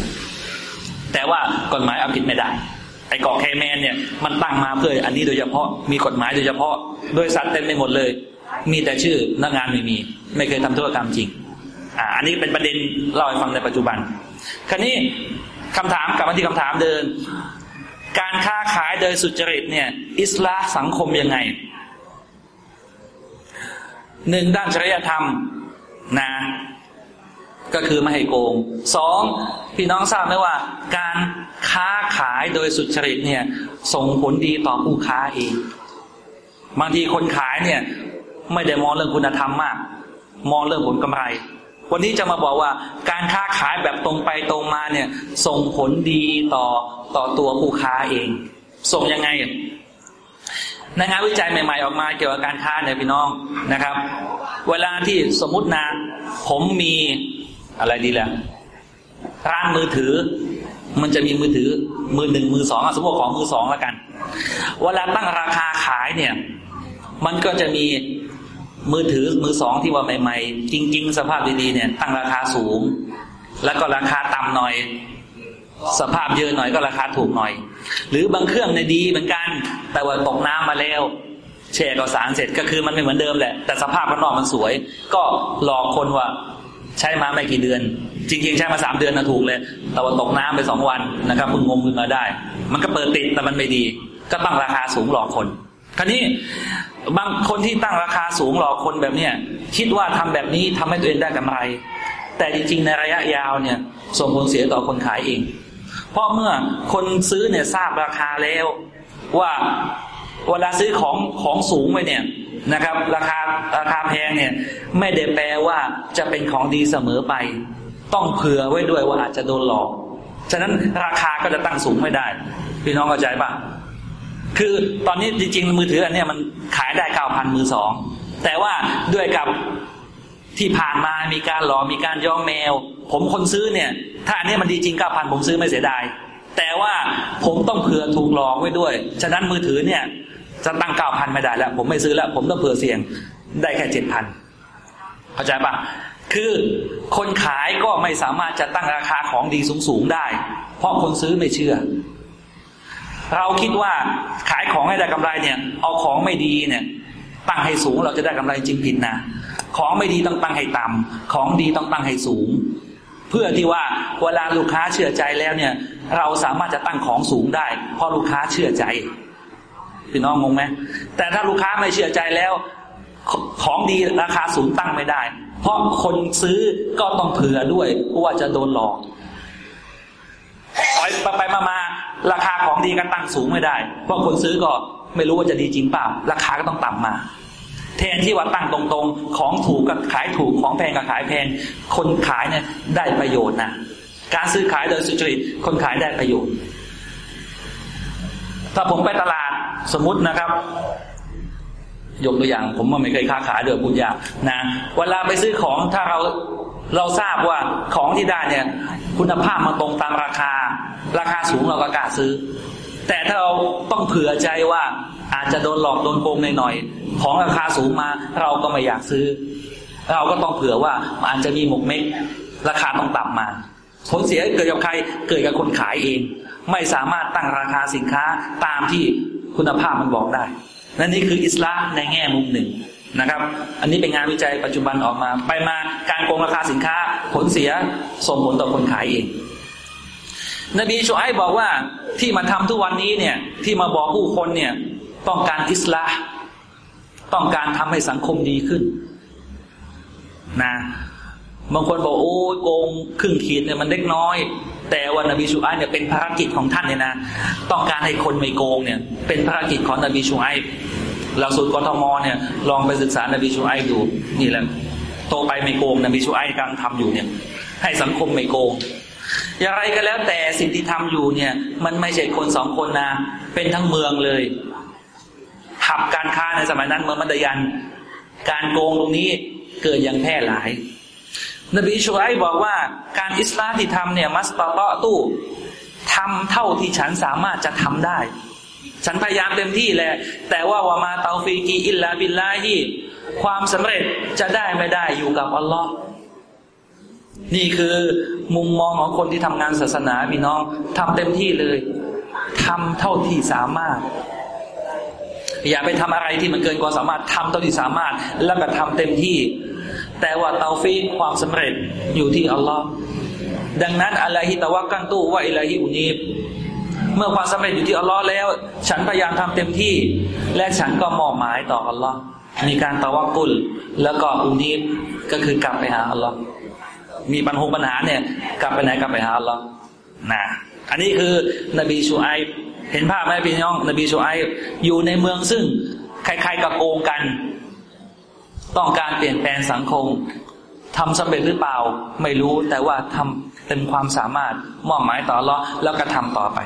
แต่ว่ากฎหมายเอาผิดไม่ได้ไอ้เกาะแคแมนเนี่ยมันตั้งมาเพื่ออันนี้โดยเฉพาะมีกฎหมายโดยเฉพาะโดยสัตว์เต็มไปหมดเลย มีแต่ชื่อนักงานไม่มี ไม่เคยทำธุรกรรมจริงอ่าอันนี้เป็นประเด็นเล่าให้ฟังในปัจจุบัน คราวนี้คำถามกลับมาที่คำถามเดิน การค้าขายโดยสุจริตเนี่ย อิสลามสังคมยังไงหนึ่งด้านจริยธรรมนะก็คือไม่ให้โกงสองพี่น้องทราบไหมว่า การค้าขายโดยสุจริตเนี่ย ส่งผลดีต่อผู้ค้าเองบางทีคนขายเนี่ย ไม่ได้มองเรื่องคุณธรรมมาก มองเรื่องผลกำไร วันนี้จะมาบอกว่าการค้าขายแบบตรงไปตรงมาเนี่ย ส่งผลดีต่อต่อตัวผู้ค้าเอง ส่งยังไงในงานวิจัยใหม่ ๆ ออกมาเกี่ยวกับการค้าเนี่ยพี่น้องนะครับ เวลาที่สมมตินะผมมีอะไรดีแหละร้านมือถือ มันจะมีมือถือ มือหนึ่งมือสองสมมติของมือสองแล้วกัน เวลาตั้งราคาขายเนี่ย มันก็จะมี มือถือมือสองที่ว่าใหม่ ๆ จริง ๆ สภาพดีๆเนี่ยตั้งราคาสูง แล้วก็ราคาต่ำหน่อย สภาพเยอะหน่อยก็ราคาถูกหน่อย หรือบางเครื่องเนี่ยดีเหมือนกัน แต่ว่าตกน้ำมาแล้วแช่ก็สารเสร็จก็คือมันไม่เหมือนเดิมแหละ แต่สภาพข้างนอกมันสวย ก็หลอกคนว่าใช้มาไม่กี่เดือน จริง ๆ ใช้มาสามเดือนนะถูกเลย แต่ว่าตกน้ำไปสองวันนะครับเพิ่งงมขึ้นมาได้ มันก็เปิดติดแต่มันไม่ดี ก็ตั้งราคาสูงหลอกคน คราวนี้บางคนที่ตั้งราคาสูงหลอกคนแบบเนี้ยคิดว่าทำแบบนี้ทำให้ตัวเองได้กำไร แต่จริงๆ ในระยะยาวเนี่ยส่งผลเสียต่อคนขายเอง เพราะเมื่อคนซื้อเนี่ยทราบราคาแล้ว ว่าเวลาซื้อของของสูงไปเนี่ยนะครับ ราคาราคาแพงเนี่ยไม่ได้แปลว่าจะเป็นของดีเสมอไป ต้องเผื่อไว้ด้วยว่าอาจจะโดนหลอก ฉะนั้นราคาก็จะตั้งสูงไม่ได้ พี่น้องเข้าใจปะ คือตอนนี้จริง ๆ มือถืออันนี้มันขายได้เก้าพันมือสองแต่ว่าด้วยกับที่ผ่านมามีการหลอมีการย่อแมว ผมคนซื้อเนี่ย ถ้าอันนี้มันดีจริงเก้าพันผมซื้อไม่เสียดายแต่ว่าผมต้องเผื่อถูกหลอกไว้ด้วย ฉะนั้นมือถือเนี่ย จะตั้งเก้าพันไม่ได้แล้ว ผมไม่ซื้อแล้ว ผมต้องเผื่อเสี่ยงได้แค่เจ็ดพันเข้าใจปะคือคนขายก็ไม่สามารถจะตั้งราคาของดีสูงๆได้ เพราะคนซื้อไม่เชื่อ เราคิดว่าขายของให้ได้กำไรเนี่ย เอาของไม่ดีเนี่ย ตั้งให้สูงเราจะได้กำไรจริงผิดนะของไม่ดีต้องตั้งให้ต่ำของดีต้องตั้งให้สูง เพื่อที่ว่าเวลาลูกค้าเชื่อใจแล้วเนี่ย เราสามารถจะตั้งของสูงได้ เพราะลูกค้าเชื่อใจพี่น้องงงไหมแต่ถ้าลูกค้าไม่เชื่อใจแล้ว ของดีราคาสูงตั้งไม่ได้ เพราะคนซื้อก็ต้องเผื่อด้วยว่าจะโดนหลอก ไปไปมามาราคาของดีกันตั้งสูงไม่ได้ เพราะคนซื้อก็ไม่รู้ว่าจะดีจริงเปล่า ราคาก็ต้องต่ำมา แทนที่ว่าตั้งตรงๆ ของถูกกับขายถูก ของแพงกับขายแพง คนขายเนี่ยได้ประโยชน์นะ การซื้อขายโดยสุจริต คนขายได้ประโยชน์ ถ้าผมไปตลาดสมมตินะครับ ยกตัวอย่าง ผมว่าไม่เคยค้าขายเดือบุญยานะ เวลาไปซื้อของถ้าเรา เราทราบว่าของที่ได้เนี่ย คุณภาพมาตรงตามราคา ราคาสูงเราก็กล้าซื้อ แต่ถ้าเราต้องเผื่อใจว่าอาจจะโดนหลอกโดนโกงหน่อยๆของราคาสูงมาเราก็ไม่อยากซื้อ เราก็ต้องเผื่อว่าอาจจะมีหมกเม็กราคาต้องต่ำมาผลเสียเกิดกับใครเกิดกับคนขายเอง ไม่สามารถตั้งราคาสินค้าตามที่คุณภาพมันบอกได้นั่นนี่คืออิสลามในแง่มุมหนึ่ง นะครับ อันนี้เป็นงานวิจัยปัจจุบันออกมา ไปมาการโกงราคาสินค้าผลเสียส่งผลต่อคนขายเองนบีชูไอบอกว่าที่มาทำทุกวันนี้เนี่ยที่มาบอกผู้คนเนี่ยต้องการอิสลามต้องการทำให้สังคมดีขึ้นนะบางคนบอกโอ้ยโกงครึ่งขีดเนี่ยมันเล็กน้อย แต่ว่านบีชูไอเนี่ยเป็นภารกิจของท่านเนี่ยนะ ต้องการให้คนไม่โกงเนี่ย เป็นภารกิจของนบีชูไอ เราสูตรกทมเนี่ยลองไปศึกษานบีชูไอดูนี่แหละโตไปไม่โกงนบีชูไอกำลังทำอยู่เนี่ย ให้สังคมไม่โกงอย่างไรก็แล้วแต่สิ่งที่ทำอยู่เนี่ย มันไม่ใช่คนสองคนนะ เป็นทั้งเมืองเลยหับการค้าในสมัยนั้นเมืองมัตยัน การโกงตรงนี้เกิดอย่างแพร่หลาย นบีชูไอบอกว่าการอิสลามที่ทำเนี่ยมัสตาตตู้ทำเท่าที่ฉันสามารถจะทำได้ ฉันพยายามเต็มที่แหละ แต่ว่าวามาเตาฟีกีอิลลาบิลลาฮีความสำเร็จจะได้ไม่ได้อยู่กับอัลลอฮ์นี่คือมุมมองของคนที่ทำงานศาสนาพี่น้องทำเต็มที่เลยทำเท่าที่สามารถ อย่าไปทำอะไรที่มันเกินความสามารถทำเท่าที่สามารถ แล้วก็ทำเต็มที่ แต่ว่าเตาฟีความสำเร็จอยู่ที่อัลลอฮ์ดังนั้นอัลลอฮิตะวักกันตู้ว่าอิลาฮิอุนีบ เมื่อความสำเร็จอยู่ที่อัลลอฮ์แล้ว ฉันพยายามทำเต็มที่ และฉันก็มอบหมายต่ออัลลอฮ์มีการตะวักุล แล้วก็อุนีบก็คือกลับไปหาอัลลอฮ์มีปัญหาปัญหาเนี่ย กลับไปไหนกลับไปหาอัลลอฮ์นะอันนี้คือนบีชูไอเห็นภาพไหมพี่น้อง นบีชูไออยู่ในเมืองซึ่งใครๆกับโกงกัน ต้องการเปลี่ยนแปลงสังคมทำสำเร็จหรือเปล่า ไม่รู้แต่ว่าทำเต็มความสามารถมอบหมายต่ออัลลอฮ์แล้วก็ทำต่อไป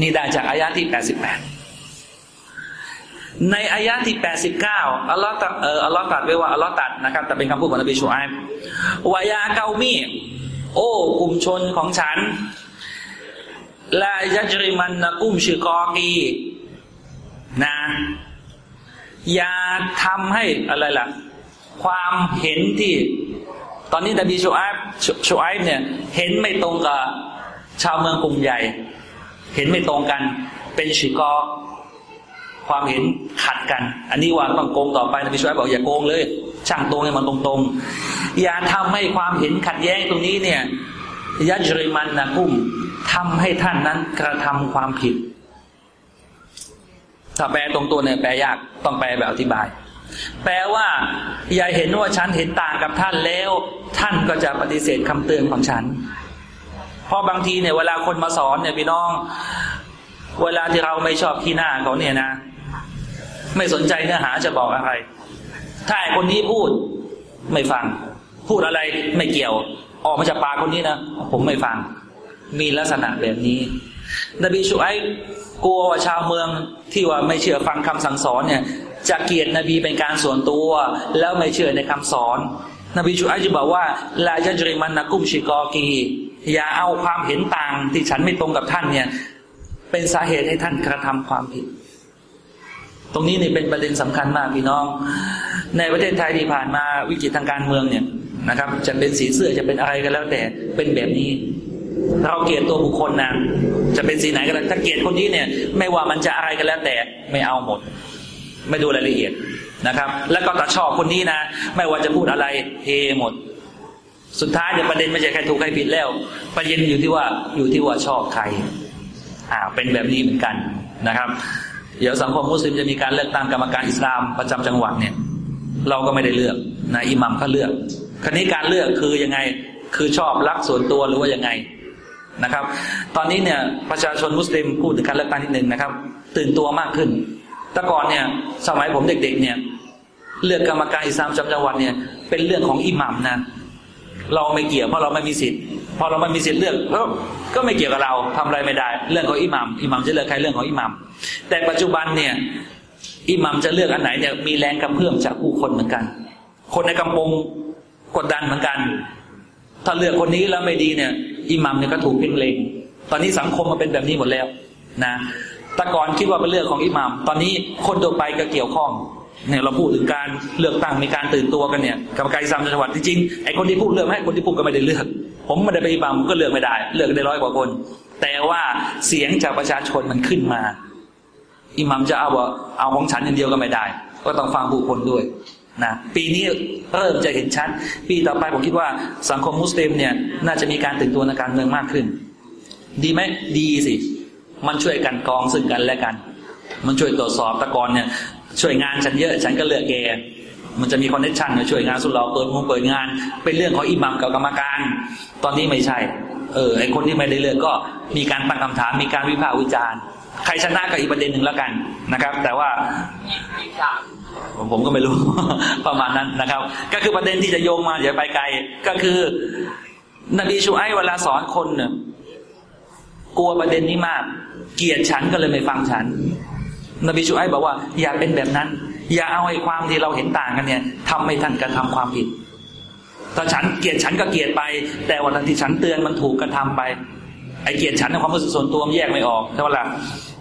นี่ได้จากอายะที่แปดสิบแปดในอายะที่แปดสิบเก้าอัลลอฮ์ตัดเอออัลลอฮ์ตัดไว้ว่าอัลลอฮ์ตัดนะครับ แต่เป็นคำพูดของนบีชูอัยวายาเกามี โอ้กลุ่มชนของฉันลายัจริมันนะกุ้มชิกอกีนะ อย่าทำให้อะไรล่ะ ความเห็นที่ ตอนนี้นบีชูอัยชูอัยเนี่ย เห็นไม่ตรงกับชาวเมืองกลุ่มใหญ่ เห็นไม่ตรงกัน เป็นชิกอความเห็นขัดกัน อันนี้ว่าต้องโกงต่อไปนบีชูอัยบอกอย่าโกงเลย ช่างตรงให้มันตรงๆ อย่าทำให้ความเห็นขัดแย้งตรงนี้เนี่ยยัจริมันนะกุ้มทำให้ท่านนั้นกระทำความผิด ถ้าแปลตรงตัวเนี่ยแปลยากต้องแปลแบบอธิบาย แปลว่า อย่าเห็นว่าฉันเห็นต่างกับท่านแล้ว ท่านก็จะปฏิเสธคำเตือนของฉัน ราะบางทีเนี่ยเวลาคนมาสอนเนี่ยพี่น้อง เวลาที่เราไม่ชอบที่หน้าเขาเนี่ยนะ ไม่สนใจเนื้อหาจะบอกอะไร ถ้าไอ้คนนี้พูดไม่ฟัง พูดอะไรไม่เกี่ยว ออกมาจากปากคนนี้นะผมไม่ฟัง มีลักษณะแบบนี้ นบีชูไอกลัวว่าชาวเมืองที่ว่าไม่เชื่อฟังคำสั่งสอนเนี่ย จะเกลียดนบีเป็นการส่วนตัวแล้วไม่เชื่อในคำสอน นบีชูไอจะบอกว่าลาจัจริมันนะกุ้มชิกอกี อย่าเอาความเห็นต่างที่ฉันไม่ตรงกับท่านเนี่ย เป็นสาเหตุให้ท่านกระทำความผิด ตรงนี้นี่เป็นประเด็นสำคัญมากพี่น้อง ในประเทศไทยที่ผ่านมาวิกฤตทางการเมืองเนี่ยนะครับ จะเป็นสีเสื้อจะเป็นอะไรก็แล้วแต่เป็นแบบนี้ เราเกลียดตัวบุคคลนะจะเป็นสีไหนก็แล้วถ้าเกลียดคนนี้เนี่ย ไม่ว่ามันจะอะไรก็แล้วแต่ไม่เอาหมด ไม่ดูรายละเอียดนะครับ แล้วก็ตัดชอบคนนี้นะ ไม่ว่าจะพูดอะไรเฮหมด สุดท้ายเดี๋ยประเด็นไม่ใช่ใครถูกใครผิดแล้ว ประเด็นอยู่ที่ว่าอยู่ที่ว่าชอบใครอ่าเป็นแบบนี้เหมือนกันนะครับ เดี๋ยวสังคมมุสลิมจะมีการเลือกตั้งกรรมการอิสลามประจำจังหวัดเนี่ย เราก็ไม่ได้เลือกนะอิหมัมเขาเลือกคราวนี้การเลือกคือยังไงคือชอบรักส่วนตัวหรือว่ายังไงนะครับ ตอนนี้เนี่ยประชาชนมุสลิมพูดถึงการเลือกตั้งนิดหนึ่งนะครับ ตื่นตัวมากขึ้น แต่ก่อนเนี่ยสมัยผมเด็กๆเนี่ยเลือกกรรมการอิสลามจำจังหวัดเนี่ยเป็นเรื่องของอิหมัมนะ เราไม่เกี่ยวเพราะเราไม่มีสิทธิ์พอเราไม่มีสิทธิ์เลือกก็ไม่เกี่ยวกับเราทำอะไรไม่ได้ เรื่องของอิหมัมอิหมัมจะเลือกใครเรื่องของอิหมัมแต่ปัจจุบันเนี่ยอิหมัมจะเลือกอันไหนเนี่ยมีแรงกระเพื่อมจากผู้คนเหมือนกัน คนในกำปงกดดันเหมือนกัน ถ้าเลือกคนนี้แล้วไม่ดีเนี่ย อิหมัมเนี่ยก็ถูกเพ่งเลงตอนนี้สังคมมันเป็นแบบนี้หมดแล้วนะแต่ก่อนคิดว่าเป็นเรื่องของอิหมัมตอนนี้คนตัวไปก็เกี่ยวข้อง เนี่ยเราพูดถึงการเลือกตั้งมีการตื่นตัวกันเนี่ยกรรมการอิสามจังหวัดจริงไอ้คนที่พูดเลือกให้คนที่พูดก็ไม่ได้เลือก ผมไม่ได้ไปอิหมัมก็เลือกไม่ได้ เลือกได้ร้อยกว่าคน แต่ว่าเสียงจากประชาชนมันขึ้นมา อิหมัมจะเอาว่าเอาของฉันอย่างเดียวก็ไม่ได้ ก็ต้องฟังผู้คนด้วยนะปีนี้เริ่มจะเห็นชัด ปีต่อไปผมคิดว่าสังคมมุสลิมเนี่ยน่าจะมีการตื่นตัวในการเมืองมากขึ้น ดีไหมดีสิ มันช่วยกันกองซึ่งกันและกัน มันช่วยตรวจสอบตะกอนเนี่ย ช่วยงานฉันเยอะฉันก็เลือกแกมันจะมีคอนเนคชันช่วยงานสุดเราเปิดงงเปิดงาน เป็นเรื่องของอิหมัมกับกรรมการ ตอนนี้ไม่ใช่เออไอคนที่ไม่ได้เลือกก็มีการตั้งคำถามมีการวิพากษ์วิจารณ์ ใครชนะก็อีกประเด็นหนึ่งแล้วกันนะครับ แต่ว่าผมก็ไม่รู้ ประมาณนั้นนะครับ ก็คือประเด็นที่จะโยงมาอย่าไปไกล ก็คือนบีชูไอเวลาสอนคนเนี่ยกลัวประเด็นนี้มาก เกลียดฉันก็เลยไม่ฟังฉัน นบีชูไอบอกว่า อย่าเป็นแบบนั้น อย่าเอาไอ้ความที่เราเห็นต่างกันเนี่ยทำให้ท่านกระทำความผิดถ้าฉันเกลียดฉันก็เกลียดไป แต่วันที่ฉันเตือนมันถูกกระทำไปไอ้เกลียดฉันในความรู้สึกส่วนตัวมันแยกไม่ออกใช่ไหมล่ะ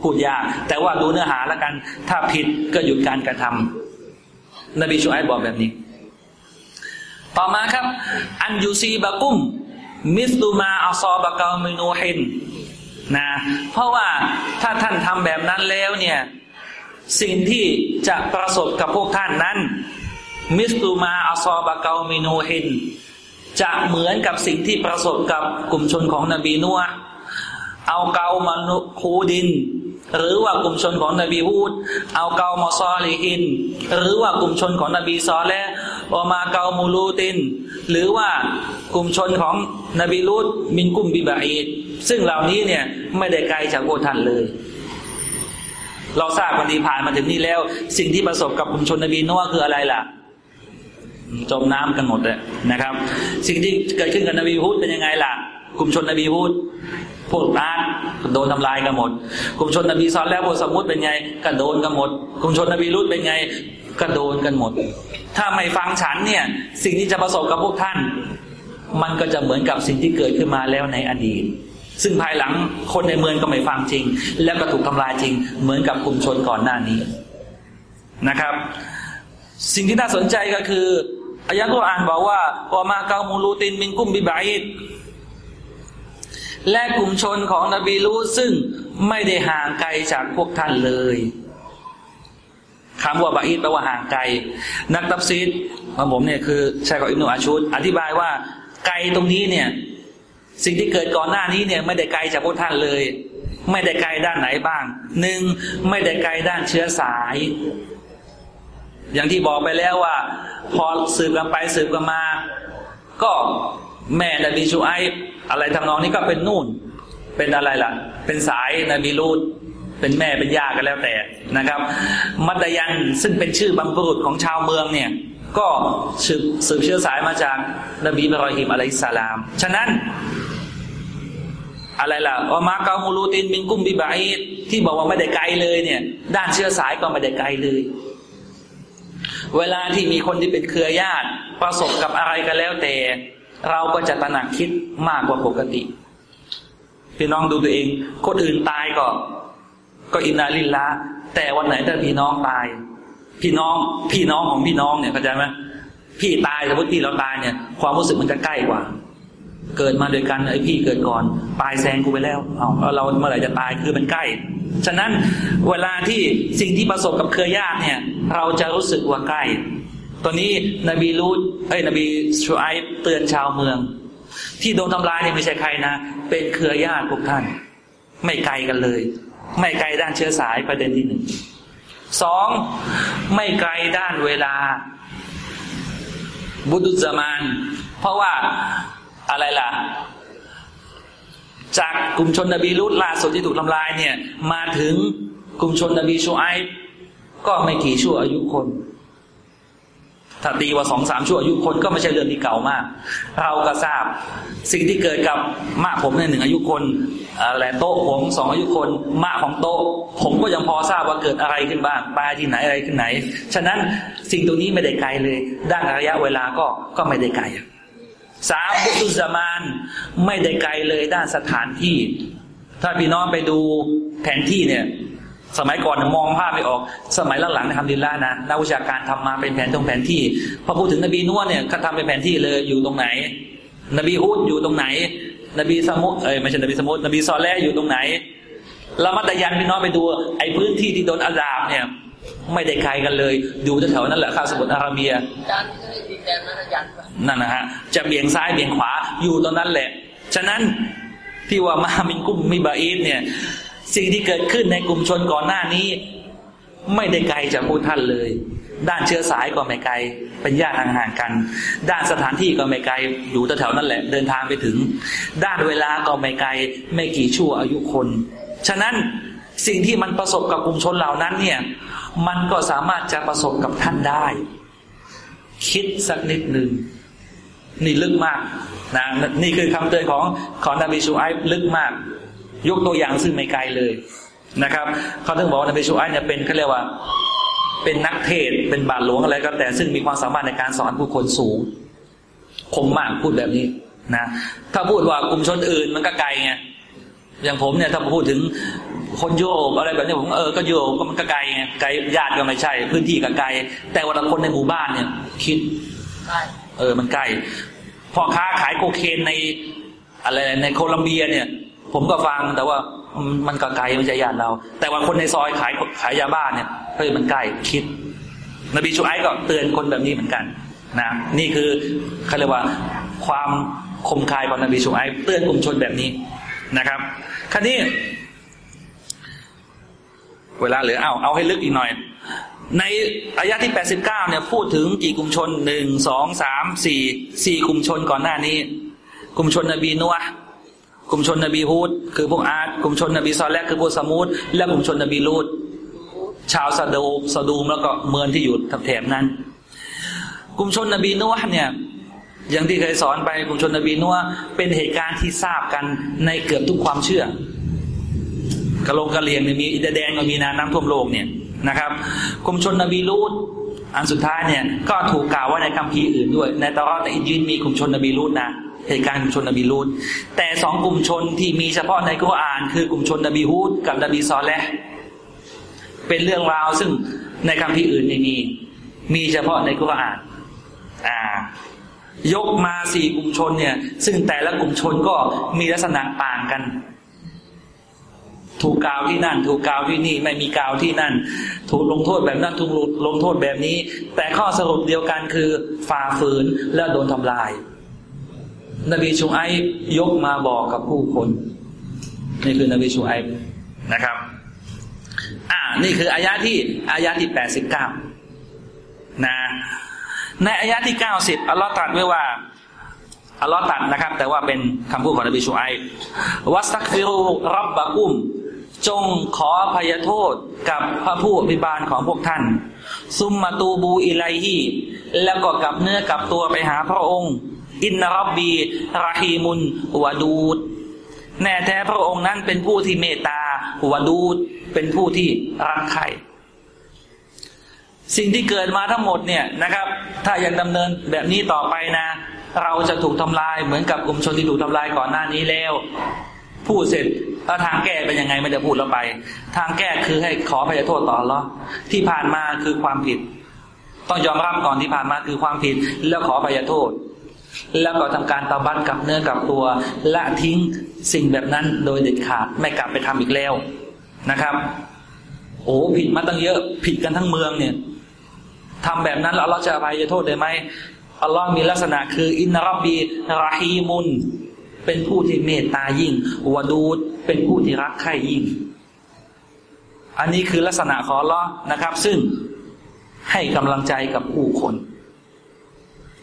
พูดยาก แต่ว่าดูเนื้อหาแล้วกัน ถ้าผิดก็หยุดการกระทำนบีชูไอบอกแบบนี้ ต่อมาครับ อันยูซีบะกุ้มมิสตูมาอัลซอบะกามินูฮินนะเพราะว่าถ้าท่านทำแบบนั้นแล้วเนี่ย สิ่งที่จะประสบกับพวกท่านนั้น มิสตูมาอัลซอบะกามินูฮิน จะเหมือนกับสิ่งที่ประสบกับกลุ่มชนของนบีนัวเอาเกามานุคูดิน หรือว่ากลุ่มชนของนบีฮูด เอาเกามาซอลีฮิน หรือว่ากลุ่มชนของนบีซอและอมาเกามูลูติน หรือว่ากลุ่มชนของนบีลูดมินกุมบิบาอีดซึ่งเหล่านี้เนี่ยไม่ได้ไกลจากพวกท่านเลย เราทราบวันดีผ่านมาถึงนี้แล้ว สิ่งที่ประสบกับกลุ่มชนนบีนัวคืออะไรล่ะ จมน้ำกันหมดเลยนะครับ สิ่งที่เกิดขึ้นกับนบีฮูดเป็นยังไงล่ะ กลุ่มชนนบีฮูดพวกอาร์โดนทำลายกันหมด กลุ่มชนนบีซอนแล้วพวกสมุทเป็นไงก็โดนกันหมด กลุ่มชนนบีรุดเป็นไงก็โดนกันหมด ถ้าไม่ฟังฉันเนี่ย สิ่งที่จะประสบกับพวกท่าน มันก็จะเหมือนกับสิ่งที่เกิดขึ้นมาแล้วในอดีต ซึ่งภายหลังคนในเมืองก็ไม่ฟังจริง แล้วก็ถูกทำลายจริง เหมือนกับกลุ่มชนก่อนหน้านี้นะครับ สิ่งที่น่าสนใจก็คืออายะกุรอานบอกว่าอมาเกามูลูตินมินกุมบิบาอิดและกลุ่มชนของนบีลูซึ่งไม่ได้ห่างไกลจากพวกท่านเลยคำว่าบาอิดแปลว่าห่างไกล นักตับซีดของผมเนี่ยคือชายกออิบนุอาชุดอธิบายว่าไกลตรงนี้เนี่ย สิ่งที่เกิดก่อนหน้านี้เนี่ยไม่ได้ไกลจากพวกท่านเลย ไม่ได้ไกลด้านไหนบ้างหนึ่งไม่ได้ไกลด้านเชื้อสาย อย่างที่บอกไปแล้วว่า พอสืบกันไปสืบกันมา ก็แม่นบีชูไออะไรทำนองนี้ก็เป็นนู่น เป็นอะไรล่ะ เป็นสายนบีรูดเป็นแม่เป็นย่ากันแล้วแต่นะครับ มัตยันซึ่งเป็นชื่อบรรพบุรุษของชาวเมืองเนี่ย ก็สืบสืบเชื้อสายมาจากนบีบรอฮิมอะลัยสลาม ฉะนั้น อะไรล่ะอมาเกามูลูตินมินกุ้มบิบาอีที่บอกว่าไม่ได้ไกลเลยเนี่ย ด้านเชื้อสายก็ไม่ได้ไกลเลย เวลาที่มีคนที่เป็นเครือญาติ ประสบกับอะไรกันแล้วแต่ เราก็จะตระหนักคิดมากกว่าปกติพี่น้องดูตัวเอง คนอื่นตายก็ ก็อินาลินละแต่วันไหนถ้าพี่น้องตาย พี่น้องพี่น้องของพี่น้องเนี่ยเข้าใจไหมพี่ตายสมมติพี่เราตายเนี่ย ความรู้สึกมันจะใกล้กว่า เกิดมาด้วยกันไอ้พี่เกิดก่อน ตายแซงกูไปแล้วเอาเราเมื่อไหร่จะตายคือมันใกล้ ฉะนั้นเวลาที่สิ่งที่ประสบกับเครือญาติเนี่ย เราจะรู้สึกว่าใกล้ ตอนนี้นบีรูดเอ้ยนบีชูไอเตือนชาวเมือง ที่โดนทำลายเนี่ยไม่ใช่ใครนะ เป็นเครือญาติพวกท่าน ไม่ไกลกันเลย ไม่ไกลด้านเชื้อสายประเด็นที่หนึ่งสองไม่ไกลด้านเวลา บุตุจามาน เพราะว่า อะไรล่ะ จากกลุ่มชนนบีรุดล่าสุดที่ถูกทำลายเนี่ย มาถึงกลุ่มชนนบีชูไอก็ไม่กี่ชั่วอายุคนถ้าตีว่าสองสามชั่วอายุคนก็ไม่ใช่เรื่องที่เก่ามาก เราก็ทราบ สิ่งที่เกิดกับมะผมในหนึ่งอายุคนอะไรโต๊ะผมสองอายุคนมะของโต๊ะ ผมก็ยังพอทราบว่าเกิดอะไรขึ้นบ้างปลาที่ไหนอะไรขึ้นไหน ฉะนั้นสิ่งตรงนี้ไม่ได้ไกลเลยด้านระยะเวลาก็ก็ไม่ได้ไกล สามบุตุสมานไม่ได้ไกลเลยด้านสถานที่ ถ้าพี่น้องไปดูแผนที่เนี่ย สมัยก่อนมองภาพไม่ออก สมัยหลังๆนะครับดินล่านะนักวิชาการทำมาเป็นแผนตรงแผนที่พอพูดถึงนบีนัวเนี่ยเขาทำเป็นแผนที่เลยอยู่ตรงไหน นบีฮุดอยู่ตรงไหน นบีสมุทเอ้ยไม่ใช่นบีสมุทนบีซอแลอยู่ตรงไหนละมัตยันพี่น้องไปดู ไอ้พื้นที่ที่โดนอาดาบเนี่ย ไม่ได้ไกลกันเลยอยู่แถวๆนั้นแหละข้าสมุทรอาระเบียนั่นนะฮะจะเบี่ยงซ้ายเบี่ยงขวาอยู่ตรงนั้นแหละ ฉะนั้นที่ว่ามามินกุมมิบาอีนเนี่ย สิ่งที่เกิดขึ้นในกลุ่มชนก่อนหน้านี้ ไม่ได้ไกลจากพวกท่านเลย ด้านเชื้อสายก็ไม่ไกล เป็นญาติห่างๆกัน ด้านสถานที่ก็ไม่ไกลอยู่แถวๆนั่นแหละ เดินทางไปถึง ด้านเวลาก็ไม่ไกล ไม่กี่ชั่วอายุคน ฉะนั้นสิ่งที่มันประสบกับกลุ่มชนเหล่านั้นเนี่ย มันก็สามารถจะประสบกับท่านได้ คิดสักนิดหนึ่งนี่ลึกมากนะนี่คือคำเตือนของของนบีชูไอลึกมาก ยกตัวอย่างซึ่งไม่ไกลเลยนะครับเขาถึงบอกว่านบีชูไอเนี่ยเป็นเขาเรียกว่า เป็นนักเทศเป็นบาทหลวงอะไรก็แต่ซึ่งมีความสามารถในการสอนผู้คนสูงคมมากพูดแบบนี้นะถ้าพูดว่ากลุ่มชนอื่นมันก็ไกลไงอย่างผมเนี่ยถ้าพูดถึง คนโยบอะไรแบบนี้ผมเออก็โยบก็มันก็ไกลไงไกลญาติก็ไม่ใช่ พื้นที่ก็ไกล แต่ว่าคนในหมู่บ้านเนี่ย คิดเออมันใกล้พอค้าขายโคเคนในอะไรในโคลัมเบียเนี่ย ผมก็ฟังแต่ว่ามันก็ไกลไม่ใช่ญาติเรา แต่ว่าคนในซอยขายขายยาบ้านเนี่ยเฮ้ยมันใกล้คิด นบีชูไอก็เตือนคนแบบนี้เหมือนกันนะนี่คือเขาเรียกว่าความคมคายของนบีชูไอเตือนกลุ่มชนแบบนี้นะครับคราวนี้ เวลาเหลือเอาเอาให้ลึกอีกหน่อย ในอายะที่แปดสิบเก้าเนี่ยพูดถึงกี่กลุ่มชนหนึ่งสองสามสี่สี่กลุ่มชนก่อนหน้านี้ กลุ่มชนนบีนัวกลุ่มชนนบีฮูดคือพวกอาร์ตกลุ่มชนนบีซอลแลกคือพวกสมุดและกลุ่มชนนบีลูดชาวซาดูซาดูมแล้วก็เมืองที่อยู่แถบนั้น กลุ่มชนนบีนัวเนี่ยอย่างที่เคยสอนไปกลุ่มชนนบีนัวเป็นเหตุการณ์ที่ทราบกันในเกือบทุกความเชื่อ กะลงกะเลียงมีอินเดแดงก็มีน้ำน้ำท่วมโลกเนี่ยนะครับกลุ่มชนนบีลูดอันสุดท้ายเนี่ยก็ถูกกล่าวว่าในคัมภีร์อื่นด้วย ในตอรอในอินจีนมีกลุ่มชนนบีลูดนะเหตุการณ์กลุ่มชนนบีลูดแต่สองกลุ่มชนที่มีเฉพาะในกุรอาน คือกลุ่มชนนบีฮูดกับนบีซอลและเป็นเรื่องราวซึ่งในคัมภีร์อื่นไม่มี มีเฉพาะในกุรอาน อ่ายกมาสี่กลุ่มชนเนี่ย ซึ่งแต่ละกลุ่มชนก็มีลักษณะต่างกัน ถูกกล่าวที่นั่น ถูกกล่าวที่นี่ไม่มีกล่าวที่นั่น ถูกลงโทษแบบนั้นถูกลงโทษแบบนี้ แต่ข้อสรุปเดียวกันคือฝ่าฝืนและโดนทำลาย นบีชูไอยกมาบอกกับผู้คนนี่คือนบีชูไอนะครับ อ่า นี่คืออายะที่อายะที่แปดสิบเก้านะในอายะที่เก้าสิบอัลลอฮ์ตรัสไว้ว่าอัลลอฮ์ตรัสนะครับ แต่ว่าเป็นคำพูดของนบีชูไอวัสตักฟิรูรับบะกุม จงขอพยโทษกับพระผู้อภิบาลของพวกท่าน ซุมมาตูบูอิไลฮีแล้วก็กลับเนื้อกลับตัวไปหาพระองค์ อินนารบบีราฮีมุนวาดูด แน่แท้พระองค์นั้นเป็นผู้ที่เมตตาวาดูด เป็นผู้ที่รักใครสิ่งที่เกิดมาทั้งหมดเนี่ยนะครับ ถ้ายังดำเนินแบบนี้ต่อไปนะ เราจะถูกทำลายเหมือนกับกลุ่มชนที่ถูกทำลายก่อนหน้านี้แล้ว พูดเสร็จแล้วทางแก้เป็นยังไงไม่ได้พูดแล้วไป ทางแก้คือให้ขอพยโทษต่อหรอที่ผ่านมาคือความผิด ต้องยอมรับก่อนที่ผ่านมาคือความผิด แล้วขอพยโทษ แล้วก็ทำการตาบันกับเนื้อกับตัวละทิ้งสิ่งแบบนั้นโดยเด็ดขาดไม่กลับไปทำอีกแล้วนะครับ โอ้ผิดมาตั้งเยอะ ผิดกันทั้งเมืองเนี่ยทำแบบนั้นแล้วเราจะอภัยโทษได้ไหมอัลลอฮ์มีลักษณะคืออินนารับบีราฮีมุน เป็นผู้ที่เมตตายิ่งวดูดเป็นผู้ที่รักใคร่ยิ่ง อันนี้คือลักษณะของลลอนะครับ ซึ่งให้กำลังใจกับผู้คน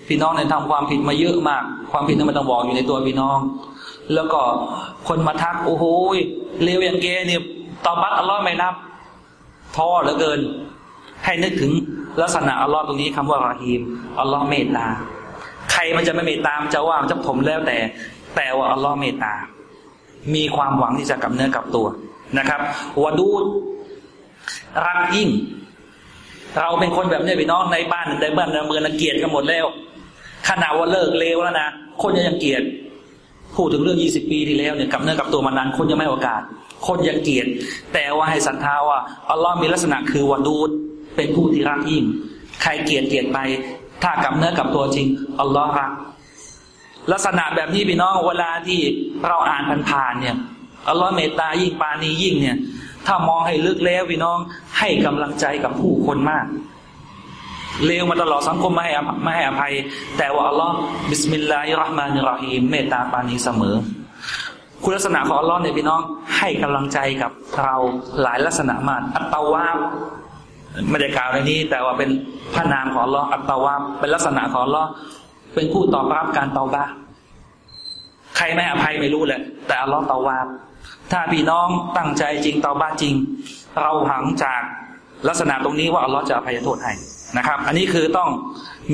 พี่น้องเนี่ยทำความผิดมาเยอะมาก ความผิดนั้นมันต้องบอกอยู่ในตัวพี่น้อง แล้วก็คนมาทักโอ้โหเลวอย่างเกเนี่ยตอบัตอัลลอฮ์ไม่รับท้อเหลือเกิน ให้นึกถึงลักษณะอัลลอฮ์ตรงนี้คำว่าราฮีมอัลลอฮ์เมตตาใครมันจะไม่เมตตามจะว่าจะผมแล้วแต่ แต่ว่าอัลลอฮ์เมตตา มีความหวังที่จะกลับเนื้อกลับตัวนะครับวดูดรักยิ่ง เราเป็นคนแบบนี้พี่น้องในบ้านในบ้านในเมืองนังเกียดกันหมดแล้วขนาดว่าเลิกเลวแล้วนะคนยังเกียดพูดถึงเรื่องยี่สิบปีที่แล้วเนี่ยกับเนื้อกับตัวมานานคนยังไม่โอกาส คนยังเกียดแต่ว่าให้ศรัทธาว่าอัลลอฮ์มีลักษณะคือวดูดเป็นผู้ที่รักยิ่ง ใครเกลียดเกลียดไป ถ้ากับเนื้อกับตัวจริงอัลลอฮ์รัก ลักษณะแบบนี้พี่น้องเวลาที่เราอ่านผ่านๆเนี่ยอัลลอฮ์เมตตายิ่งปานียิ่งเนี่ย ถ้ามองให้ลึกแล้วพี่น้องให้กำลังใจกับผู้คนมากเลวมาตลอดสังคมไม่ให้ไม่ให้อภัย แต่ว่าอัลลอฮ์บิสมิลลาฮิราะห์มานิราะฮีมเมตตาปานีเสมอ คุณลักษณะของอัลลอฮ์เนี่ยพี่น้องให้กำลังใจกับเราหลายลักษณะมากอัตตาวาไม่ได้กล่าวในนี้ แต่ว่าเป็นพระนามของอัลลอฮ์ التواب เป็นลักษณะของอัลลอฮ์ เป็นผู้ตอบรับการเตาบะฮ์ใครไม่อภัยไม่รู้แหละ แต่อัลลอฮ์ตาวาถ้าพี่น้องตั้งใจจริงตอบาจริง เราหังจากลักษณะตรงนี้ว่าอัลลอฮ์จะอภัยโทษให้นะครับ อันนี้คือต้อง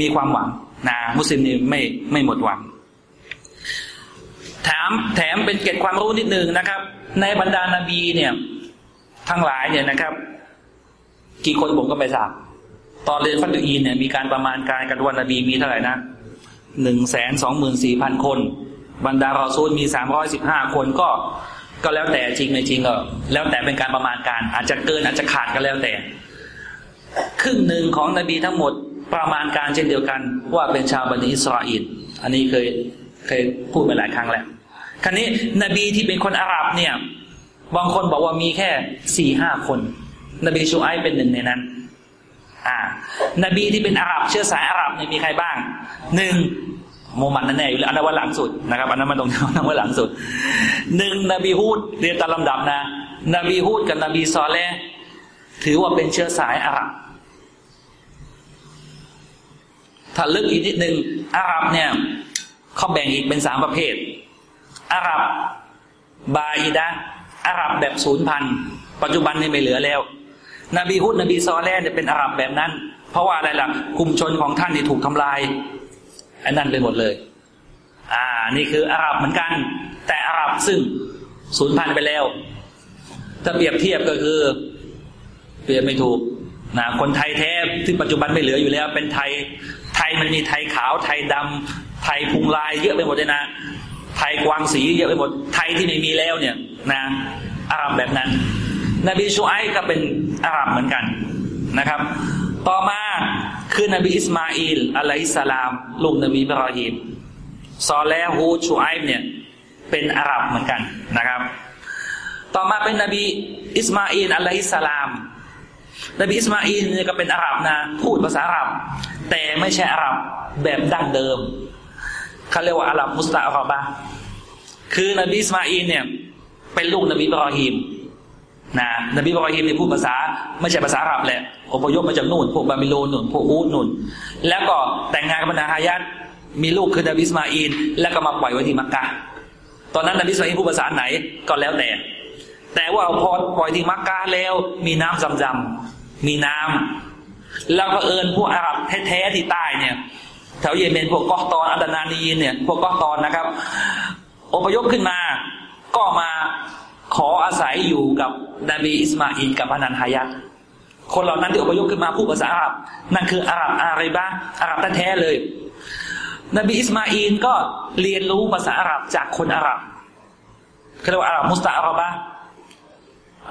มีความหวังนะมุสลิมนี่ไม่ไม่หมดหวังถามแถมเป็นเกร็ดความรู้นิดนึงนะครับ ในบรรดานาบีเนี่ย ทั้งหลายเนี่ยนะครับ กี่คนผมก็ไม่ทราบตอนเรียนฟัตอีนเนี่ยมีการประมาณการกันวันนบีมีเท่าไหร่นะ หนึ่งแสนสองหมื่นสี่พันคน บรรดารอซูลมีสามร้อยสิบห้าคนก็ก็แล้วแต่จริงไม่จริงก็แล้วแต่เป็นการประมาณการ อาจจะเกินอาจจะขาดก็แล้วแต่ ครึ่งหนึ่งของนบีทั้งหมดประมาณการเช่นเดียวกัน ว่าเป็นชาวบันิอิสราเอลอันนี้เคยเคยพูดไปหลายครั้งแล้วครั้นี้นบีที่เป็นคนอาหรับเนี่ย บางคนบอกว่ามีแค่สี่ห้าคน นบีชูไอเป็นหนึ่งในนั้น อ่านบีที่เป็นอาหรับเชื้อสายอาหรับเนี่ยมีใครบ้างหนึ่งโมมันนั่นแน่อยู่แล้วอันนั้นว่าหลังสุดนะครับอันนั้นมันตรงนั้นว่าหลังสุดหนึ่งนบีฮูดเรียนตามลำดับนะ นบีฮูดกับนบีซอเลถือว่าเป็นเชื้อสายอาหรับถ้าลึกอีกนิดหนึ่งอาหรับเนี่ยเขาแบ่งอีกเป็นสามประเภท อาหรับบาอิดะอาหรับแบบศูนย์พันปัจจุบันนี่ไม่เหลือแล้ว นบีฮุดนบีซอแลเนี่ยเป็นอาหรับแบบนั้น เพราะว่าอะไรล่ะกลุ่มชนของท่านนี่ถูกทำลายอันนั้นไปหมดเลย อ่า นี่คืออาหรับเหมือนกัน แต่อาหรับซึ่งศูนย์พันธุ์ไปแล้วถ้าเปรียบเทียบก็คือ เปรียบไม่ถูกนะคนไทยแท้ที่ปัจจุบันไม่เหลืออยู่แล้ว เป็นไทย ไทยมันมีไทยขาว ไทยดำไทยพุงลายเยอะไปหมดเลยนะ ไทยกวางสีเยอะไปหมด ไทยที่ไม่มีแล้วเนี่ย นะอาหรับแบบนั้น นบีชูไอก็เป็นอาหรับเหมือนกันนะครับ ต่อมาคือนบีอิสมาอิล عليه السلام ลูกนบีบรอฮิมซอแลฮูชูไอเนี่ยเป็นอาหรับเหมือนกันนะครับ ต่อมาเป็นนบีอิสมาอิล عليه السلام นบีอิสมาอินเนี่ยก็เป็นอาหรับนะ พูดภาษาอาหรับ แต่ไม่ใช่อาหรับแบบดั้งเดิมเขาเรียกว่าอาหรับ مستعربة คือนบีอิสมาอินเนี่ยเป็นลูกนบีบรอฮิม นะนบีบรอฮิมเนี่ยพูดภาษา ไม่ใช่ภาษาอาหรับแหละอพยพมาจากนู่นพวกบาบิโลนนู่นพวกอูรนู่น แล้วก็แต่งงานกับบรรดาฮายัดมีลูกคือนบีอิสมาอินแล้วก็มาปล่อยไว้ที่มักกะตอนนั้นนบีอิสมาอินพูดภาษาไหนก็แล้วแต่ แต่ว่าพอปล่อยที่มักกะแล้ว มีน้ำจำจำมีน้ำแล้วก็เอิญพวกอาหรับแท้ๆที่ใต้เนี่ยแถวเยเมนพวกกอตอนอัตนานีเนี่ยพวกกอตอนนะครับอพยพขึ้นมาก็มา ขออาศัยอยู่กับนบีอิสมาอินกับพนันฮายัตคนเหล่านั้นที่อพยพขึ้นมาพูดภาษาอาหรับนั่นคืออาหรับอารีบะอาหรับแท้ๆเลย นบีอิสมาอินก็เรียนรู้ภาษาอาหรับจากคนอาหรับเรียกว่าอาหรับมุสตาอาหรัะ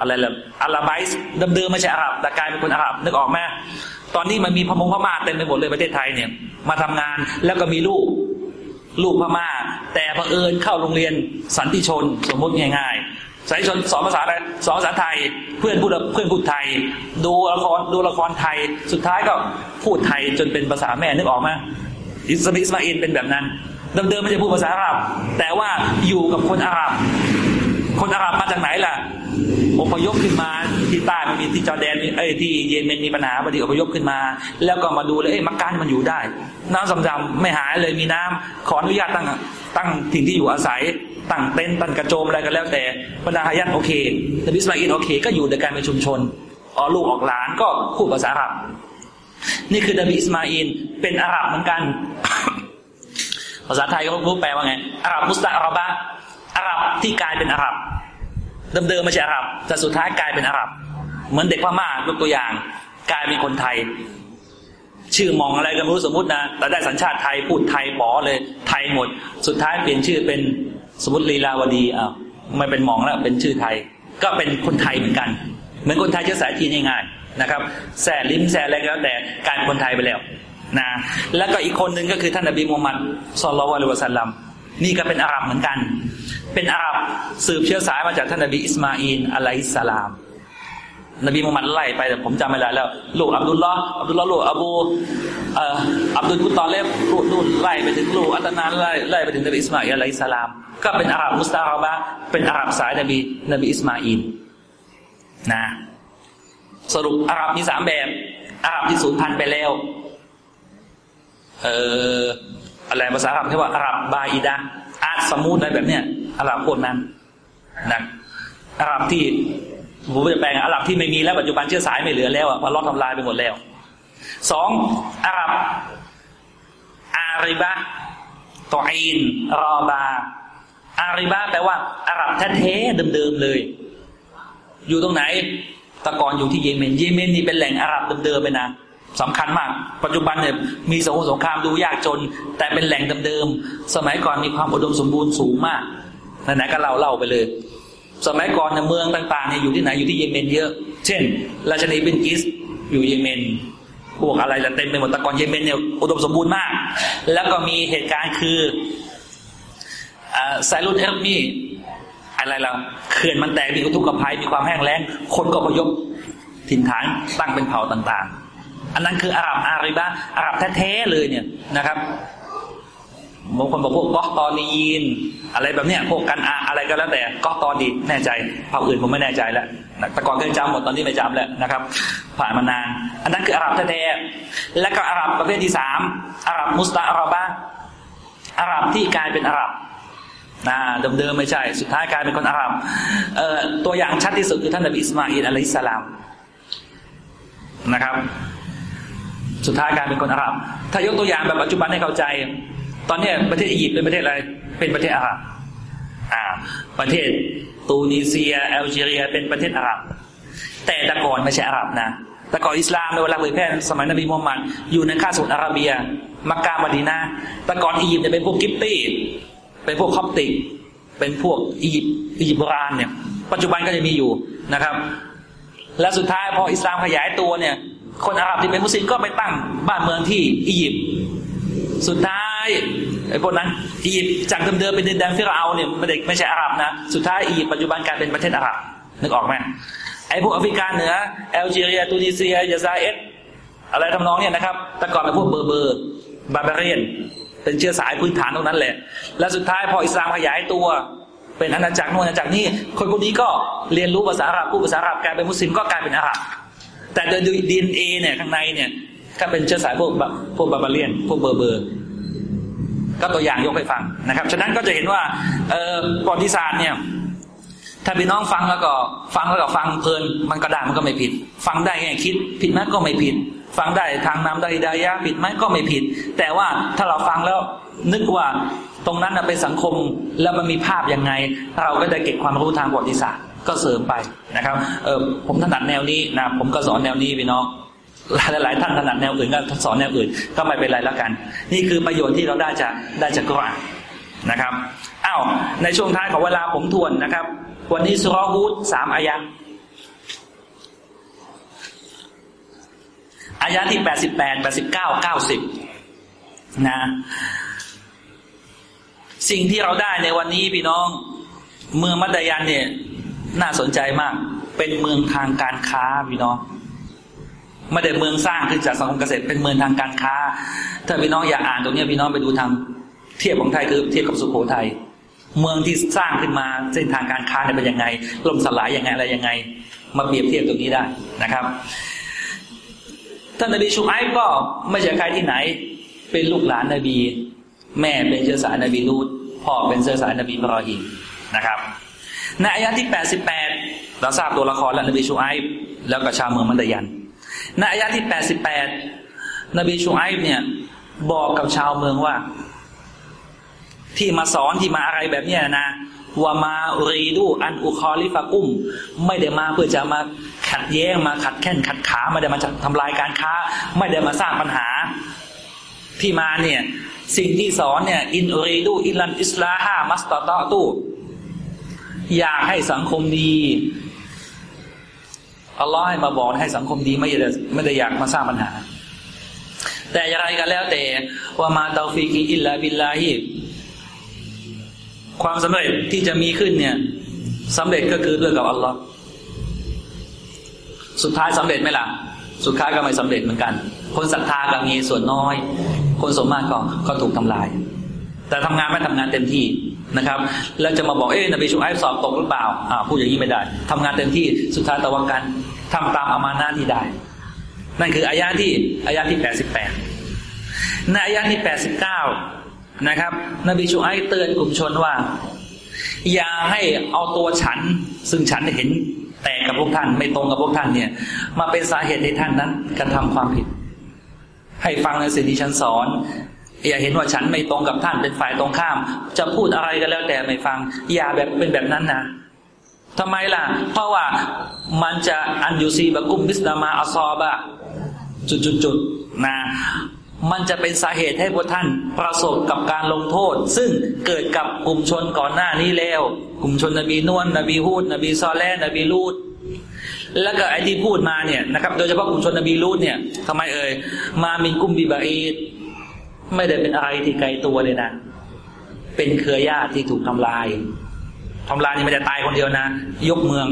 อะไรล่ะอาราไบส์เดิมๆไม่ใช่อาหรับแต่กลายเป็นคนอาหรับนึกออกไหมตอนนี้มันมีพมงพม่าเต็มไปหมดเลยประเทศไทยเนี่ย มาทำงานแล้วก็มีลูก ลูกพม่า แต่เผอิญเข้าโรงเรียนสันติชนสมมติง่ายๆ สันติชนสอนภาษาอะไรสอนภาษาไทย เพื่อนพูดเพื่อนพูดไทย ดูละครดูละครไทย สุดท้ายก็พูดไทยจนเป็นภาษาแม่นึกออกไหมอิสมาอิสมาอินเป็นแบบนั้นเดิมๆไม่ใช่พูดภาษาอาหรับ แต่ว่าอยู่กับคนอาหรับ คนอาหรับมาจากไหนล่ะอพยพขึ้นมาที่ใต้มันมีที่จอแดนเอ้ยที่เยเมนมีปัญหาพอดีอพยพขึ้นมา แล้วก็มาดูเลยเอ้ยมักกะนมันอยู่ได้ น้ำจำๆไม่หายเลยมีน้ำขออนุญาตตั้งตั้งถิ่นที่อยู่อาศัยตั้งเต็นท์ตั้งกระโจมอะไรก็แล้วแต่บรรดาฮายัตโอเคนบิสมาอินโอเค ก็อยู่ในการเป็นชุมชนอ๋อลูกออกหลานก็พูดภาษาอาหรับ นี่คือนบีอิสมาอินเป็นอาหรับเหมือนกัน ภาษาไทยก็รู้แปลว่าไงอาหรับมุสตาอาหรับบะอาหรับที่กลายเป็นอาหรับเดิมๆไม่ใช่อาหรับแต่สุดท้ายกลายเป็นอาหรับ เหมือนเด็กพม่ายกตัวอย่าง กลายเป็นคนไทย ชื่อมองอะไรก็ไม่รู้สมมตินะแต่ได้สัญชาติไทยพูดไทยป๋อเลยไทยหมด สุดท้ายเปลี่ยนชื่อเป็นสมมติลีลาวดีอ้าวไม่เป็นมองแล้วเป็นชื่อไทย ก็เป็นคนไทยเหมือนกัน เหมือนคนไทยเชื้อสายจีนง่ายๆนะครับแซ่ลิ้มแซ่อะไรก็แล้วแต่กลายเป็นคนไทยไปแล้วนะแล้วก็อีกคนหนึ่งก็คือท่านนบีมูฮัมมัด صلى الله عليه وسلم นี่ก็เป็นอาหรับเหมือนกัน เป็นอาหรับสืบเชื้อสายมาจากท่านนบีอิสมาอิน عليه السلام นบีมุฮัมมัดไล่ไปแต่ผมจำไม่ได้แล้ว ลูกอับดุลลอฮ์อับดุลลอฮ์ลูกอบูอับดุลกุตอเลฟลูกนู่นไล่ไปถึงลูกอัดนานไล่ไล่ไปถึงนบีอิสมาอิน عليه السلام ก็เป็นอาหรับมุสตาฮาบะเป็นอาหรับสายนบีนบีอิสมาอินนะ สรุปอาหรับมีสามแบบอาหรับที่สูญพันธุ์ไปแล้วเอออะไรภาษาอาหรับที่ว่าอาหรับบาอิดะอาสมูดอะไรแบบเนี้ยอาหรับพวกนั้นนะอาหรับที่ ผมจะแปลงอาหรับที่ไม่มีแล้วปัจจุบันเชื้อสายไม่เหลือแล้วอะมันลอดทำลายไปหมดแล้วสองอาหรับอาริบะตออินรอบา อาริบะแปลว่าอาหรับแท้ๆเดิมๆเลย อยู่ตรงไหนตะกอนอยู่ที่เยเมนเยเมนนี่เป็นแหล่งอาหรับเดิมๆไปนะสำคัญมาก ปัจจุบันเนี่ยมีสงครามสงครามดูยากจน แต่เป็นแหล่งเดิมๆสมัยก่อนมีความอุดมสมบูรณ์สูงมากไหนๆก็เล่าเล่าไปเลย สมัยก่อนเนี่ยเมืองต่างๆเนี่ยอยู่ที่ไหนอยู่ที่เยเมนเยอะ เช่น ราชนีบินกิสอยู่เยเมนพวกอะไรเต็มไปหมดตะกอนเยเมนเนี่ยอุดมสมบูรณ์มาก แล้วก็มีเหตุการณ์คือไซรุนเอลมีอะไรเราเขื่อนมันแตกมีอุทกภัยมีความแห้งแล้ง คนก็พยพถิ่นฐานตั้งเป็นเผ่าต่าง ๆ อันนั้นคืออาหรับอาริบะอาหรับแท้ๆเลยเนี่ยนะครับ บางคนบอกพวกกอตอนียีน อะไรแบบเนี้ยพวกกันอาอะไรก็แล้วแต่กอตอดีแน่ใจเผ่าอื่นผมไม่แน่ใจแล้วแต่ก่อนเคยจำหมดตอนนี้ไม่จำแล้วนะครับ ผ่านมานาน อันนั้นคืออาหรับแท้ๆและก็อาหรับประเภทที่สามอาหรับมุสตาอาหรับบะอาหรับที่กลายเป็นอาหรับนะเดิมๆไม่ใช่ สุดท้ายกลายเป็นคนอาหรับเอ่อตัวอย่างชัดที่สุดคือท่านนบีอิสมาอิลอะลัยฮิสสลามนะครับ สุดท้ายกลายเป็นคนอาหรับ ถ้ายกตัวอย่างแบบปัจจุบันให้เข้าใจ ตอนนี้ประเทศอียิปต์เป็นประเทศอะไร เป็นประเทศอาหรับอ่า ประเทศตูนิเซียแอลจีเรีย เป็นประเทศอาหรับ แต่แต่ก่อนไม่ใช่อาหรับนะแต่ก่อนอิสลามในเวลาเผยแพร่สมัยนบีมุฮัมมัดอยู่ในคาบสมุทรอาระเบีย มักกะมะดีนาแต่ก่อนอียิปต์เนี่ยเป็นพวกกิปตี้เป็นพวกคอปติกเป็นพวกอียิปต์อียิปต์โบราณเนี่ย ปัจจุบันก็ยังมีอยู่นะครับ และสุดท้ายพออิสลามขยายตัวเนี่ย คนอาหรับที่เป็นมุสลิมก็ไปตั้งบ้านเมืองที่อียิปต์สุดท้าย ไอ้พวกนั้นอียิปต์จากเดิมๆเป็นดินแดนฟิรเอาน์เนี่ยไม่ได้ไม่ใช่อาหรับนะสุดท้ายอียิปต์ปัจจุบันกลายเป็นประเทศอาหรับนึกออกไหมไอ้พวกแอฟริกาเหนือแอลจีเรียตูนิเซียยาซาเอสอะไรทำนองเนี่ยนะครับแต่ก่อนเป็นพวกเบอร์เบอร์ barbarian เป็นเชื้อสายพื้นฐานตรงนั้นแหละ และสุดท้ายพออิสลามขยายตัว เป็นอาณาจักรนู่นอาณาจักรนี่คนพวกนี้ก็เรียนรู้ภาษาอาหรับพูดภาษาอาหรับกลายเป็นมุสลิมก็กลายเป็นอาหรับแต่โดยดีเอ็นเอเนี่ยข้างในเนี่ยก็เป็นเชื้อสายพวกพวกบาบาเรียน พวกเบอร์เบอร์ ก็ตัวอย่างยกให้ฟังนะครับ ฉะนั้นก็จะเห็นว่าเออประวัติศาสตร์เนี่ยถ้าพี่น้องฟังแล้วก็ฟังแล้วก็ฟังเพลินมันก็ได้มันก็ไม่ผิด ฟังได้ไงคิดผิดไหมก็ไม่ผิด ฟังได้ทางนำได้ดายะผิดไหมก็ไม่ผิด แต่ว่าถ้าเราฟังแล้วนึกว่าตรงนั้นเป็นสังคมแล้วมันมีภาพยังไง เราก็จะเก็บความรู้ทางประวัติศาสตร์ก็เสริมไปนะครับเออผมถนัดแนวนี้นะผมก็สอนแนวนี้พี่น้อง หลายหลายท่านถนัดแนวอื่นก็สอนแนวอื่นก็ไม่เป็นไรแล้วกัน นี่คือประโยชน์ที่เราได้จากได้จากกุรอานนะครับอ้าวในช่วงท้ายของเวลาผมทวนนะครับ วันนี้สุรฮูดสามอายะอายะที่แปดสิบแปดแปดสิบเก้าเก้าสิบนะสิ่งที่เราได้ในวันนี้พี่น้อง เมืองมัตยันเนี่ย น่าสนใจมาก เป็นเมืองทางการค้าพี่น้อง ไม่ได้เมืองสร้างขึ้นจากสังคมเกษตรเป็นเมืองทางการค้า ถ้าพี่น้องอยากอ่านตรงนี้พี่น้องไปดูทางเทียบของไทยคือเทียบกับสุโขทัยเมืองที่สร้างขึ้นมาเส้นทางการค้าเนี่ยเป็นยังไงล่มสลายยังไงอะไรยังไง มาเปรียบเทียบตรงนี้ได้นะครับท่านนบีชูไอก็ไม่ใช่ใครที่ไหน เป็นลูกหลานนบี แม่เป็นเชื้อสายนบีลูดพ่อเป็นเชื้อสายนบีบรอฮิมนะครับในอายะที่แปดสิบแปดเราทราบตัวละครแล้วนบีชูไอแล้วก็ชาวเมืองมันดยัน ในอายะที่แปดสิบแปดนบีชูไอเนี่ย บอกกับชาวเมืองว่า ที่มาสอนที่มาอะไรแบบนี้นะว่ามารีดูอันอุคอลิฟากุมไม่ได้มาเพื่อจะมาขัดแย้งมาขัดแข้งขัดขาไม่ได้มาทำลายการค้า ไม่ได้มาสร้างปัญหา ที่มาเนี่ย สิ่งที่สอนเนี่ย إن أريد إلا الإصلاح ما استطعت อยากให้สังคมดี อัลลอฮ์ให้มาบอกให้สังคมดีไม่ได้ไม่ได้อยากมาสร้างปัญหา แต่อย่างไรก็แล้วแต่ว่า ما توفيقي إلا بالله ความสำเร็จที่จะมีขึ้นเนี่ยสำเร็จก็คือด้วยกับอัลลอฮ์สุดท้ายสำเร็จไหมล่ะ สุดท้ายก็ไม่สำเร็จเหมือนกัน คนศรัทธาก็มีส่วนน้อย คนส่วนมากก็ก็ถูกทำลาย แต่ทำงานไม่ทำงานเต็มที่นะครับ แล้วจะมาบอกเอ๊ะนบีชูไอสอบตกหรือเปล่าอ่าพูดอย่างนี้ไม่ได้ทำงานเต็มที่สุดท้ายตะวันกัน ทำตามอามานะที่ได้ นั่นคืออายะที่อายะที่แปดสิบแปดในอายะที่แปดสิบเก้านะครับ นบีชูไอเตือนกลุ่มชนว่า อย่าให้เอาตัวฉัน ซึ่งฉันเห็นแต่กับพวกท่านไม่ตรงกับพวกท่านเนี่ย มาเป็นสาเหตุในท่านนั้นกระทำความผิด ให้ฟังในสิ่งที่ฉันสอน อย่าเห็นว่าฉันไม่ตรงกับท่านเป็นฝ่ายตรงข้าม จะพูดอะไรก็แล้วแต่ไม่ฟัง อย่าแบบเป็นแบบนั้นนะ ทำไมล่ะ เพราะว่ามันจะอันยูซีบะกุมบิสนามาอัซอบะจุดๆๆนะมันจะเป็นสาเหตุให้พวกท่านประสบกับการลงโทษ ซึ่งเกิดกับกลุ่มชนก่อนหน้านี้แล้ว กลุ่มชนนบีนวลนบีฮูด นบีซอแลนบีลูดแล้วก็ไอ้ที่พูดมาเนี่ยนะครับ โดยเฉพาะกลุ่มชนนบีลูดเนี่ยทำไมเอ่ยมามินกุมบีบาอีดไม่ได้เป็นอะไรที่ไกลตัวเลยนะ เป็นเครือญาติที่ถูกทำลาย ทำลายนี่ไม่ได้ตายคนเดียวนะ ยกเมือง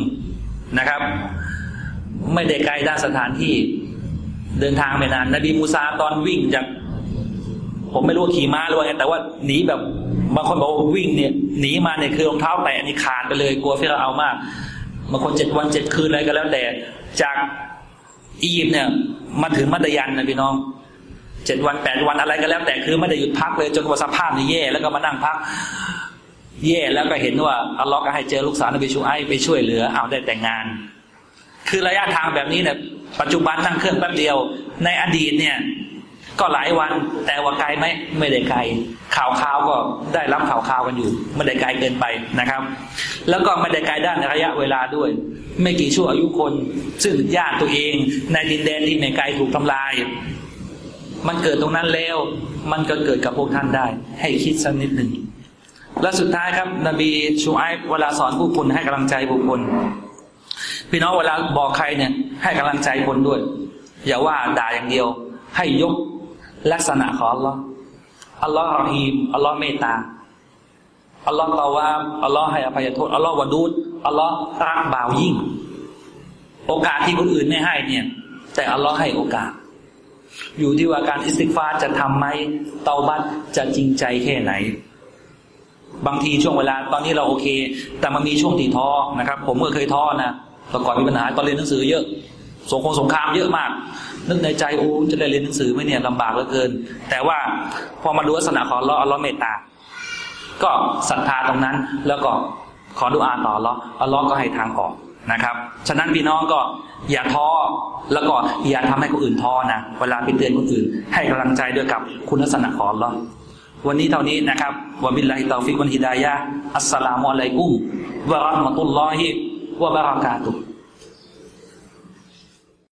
นะครับ ไม่ได้ไกลด้านสถานที่เดินทางไปนานนบีมูซาตอนวิ่งจาก ผมไม่รู้ขี่ม้าหรือว่าไงแต่ว่าหนีแบบบางคนบอกว่าวิ่งเนี่ยหนีมาเนี่ยคือรองเท้าแตะนี่ขาดไปเลยกลัวฟิรเอามากบางคนเจ็ดวันเจ็ดคืนอะไรก็แล้วแต่จากอียิปต์เนี่ย มาถึงมัดยันนะพี่น้องเจ็ดวันแปดวันอะไรก็แล้วแต่คือไม่ได้หยุดพักเลยจนกว่าสภาพนี่แย่แล้วก็มานั่งพัก แย่แล้วก็เห็นว่าอัลลอฮ์ก็ให้เจอลูกสาวนบีชูไอไปช่วยเหลือเอาได้แต่งงาน คือระยะทางแบบนี้เนี่ยปัจจุบันนั่งเครื่องแป๊บเดียว ในอดีตเนี่ย ก็หลายวันแต่ว่าไกลไหมไม่ได้ไกล ข่าวข่าวก็ได้รับข่าวข่าวกันอยู่ไม่ได้ไกลเกินไปนะครับ แล้วก็ไม่ได้ไกลด้านระยะเวลาด้วย ไม่กี่ชั่วอายุคน ซึ่งญาติตัวเอง ในดินแดนที่ไม่ไกลถูกทำลาย มันเกิดตรงนั้นแล้ว มันก็เกิดกับพวกท่านได้ ให้คิดสักนิดหนึ่ง และสุดท้ายครับ นบีชูไอเวลาสอนผู้คนให้กำลังใจบุคคล พี่น้องเวลาบอกใครเนี่ย ให้กำลังใจคนด้วย อย่าว่าด่าอย่างเดียว ให้ยกลักษณะของอัลลอฮ์อัลลอฮ์รอฮีมอัลลอฮ์เมตตาอัลลอฮ์ตาวาอัลลอฮ์ให้อภัยโทษอัลลอฮ์วดูดอัลลอฮ์รักบ่าวยิ่ง โอกาสที่คนอื่นไม่ให้เนี่ย แต่อัลลอฮ์ให้โอกาส อยู่ที่ว่าการอิสติกฟาจะทำไหมเตาบัตจะจริงใจแค่ไหน บางทีช่วงเวลาตอนนี้เราโอเค แต่มันมีช่วงที่ท้อนะครับ ผมก็เคยท้อนะแต่ก่อนมีปัญหาตอนเรียนหนังสือเยอะสงครามสงครามเยอะมาก นึกในใจโอ้จะได้เรียนหนังสือไหมเนี่ยลำบากเหลือเกิน แต่ว่าพอมาดูลักษณะของอัลลอฮ์อัลลอฮ์เมตตา ก็ศรัทธาตรงนั้น แล้วก็ขอดุอาต่ออัลลอฮ์อัลลอฮ์ก็ให้ทางออกนะครับ ฉะนั้นพี่น้องก็อย่าท้อแล้วก็อย่าทำให้คนอื่นท้อนะเวลาไปเตือนคนอื่น ให้กำลังใจด้วยกับคุณลักษณะของอัลลอฮ์ วันนี้เท่านี้นะครับวะบิลลาฮิตาฟิกวันฮิดายะอัสสลามุอะลัยกุมวะราะห์มะตุลลอฮิวะบะเราะกาตุฮ์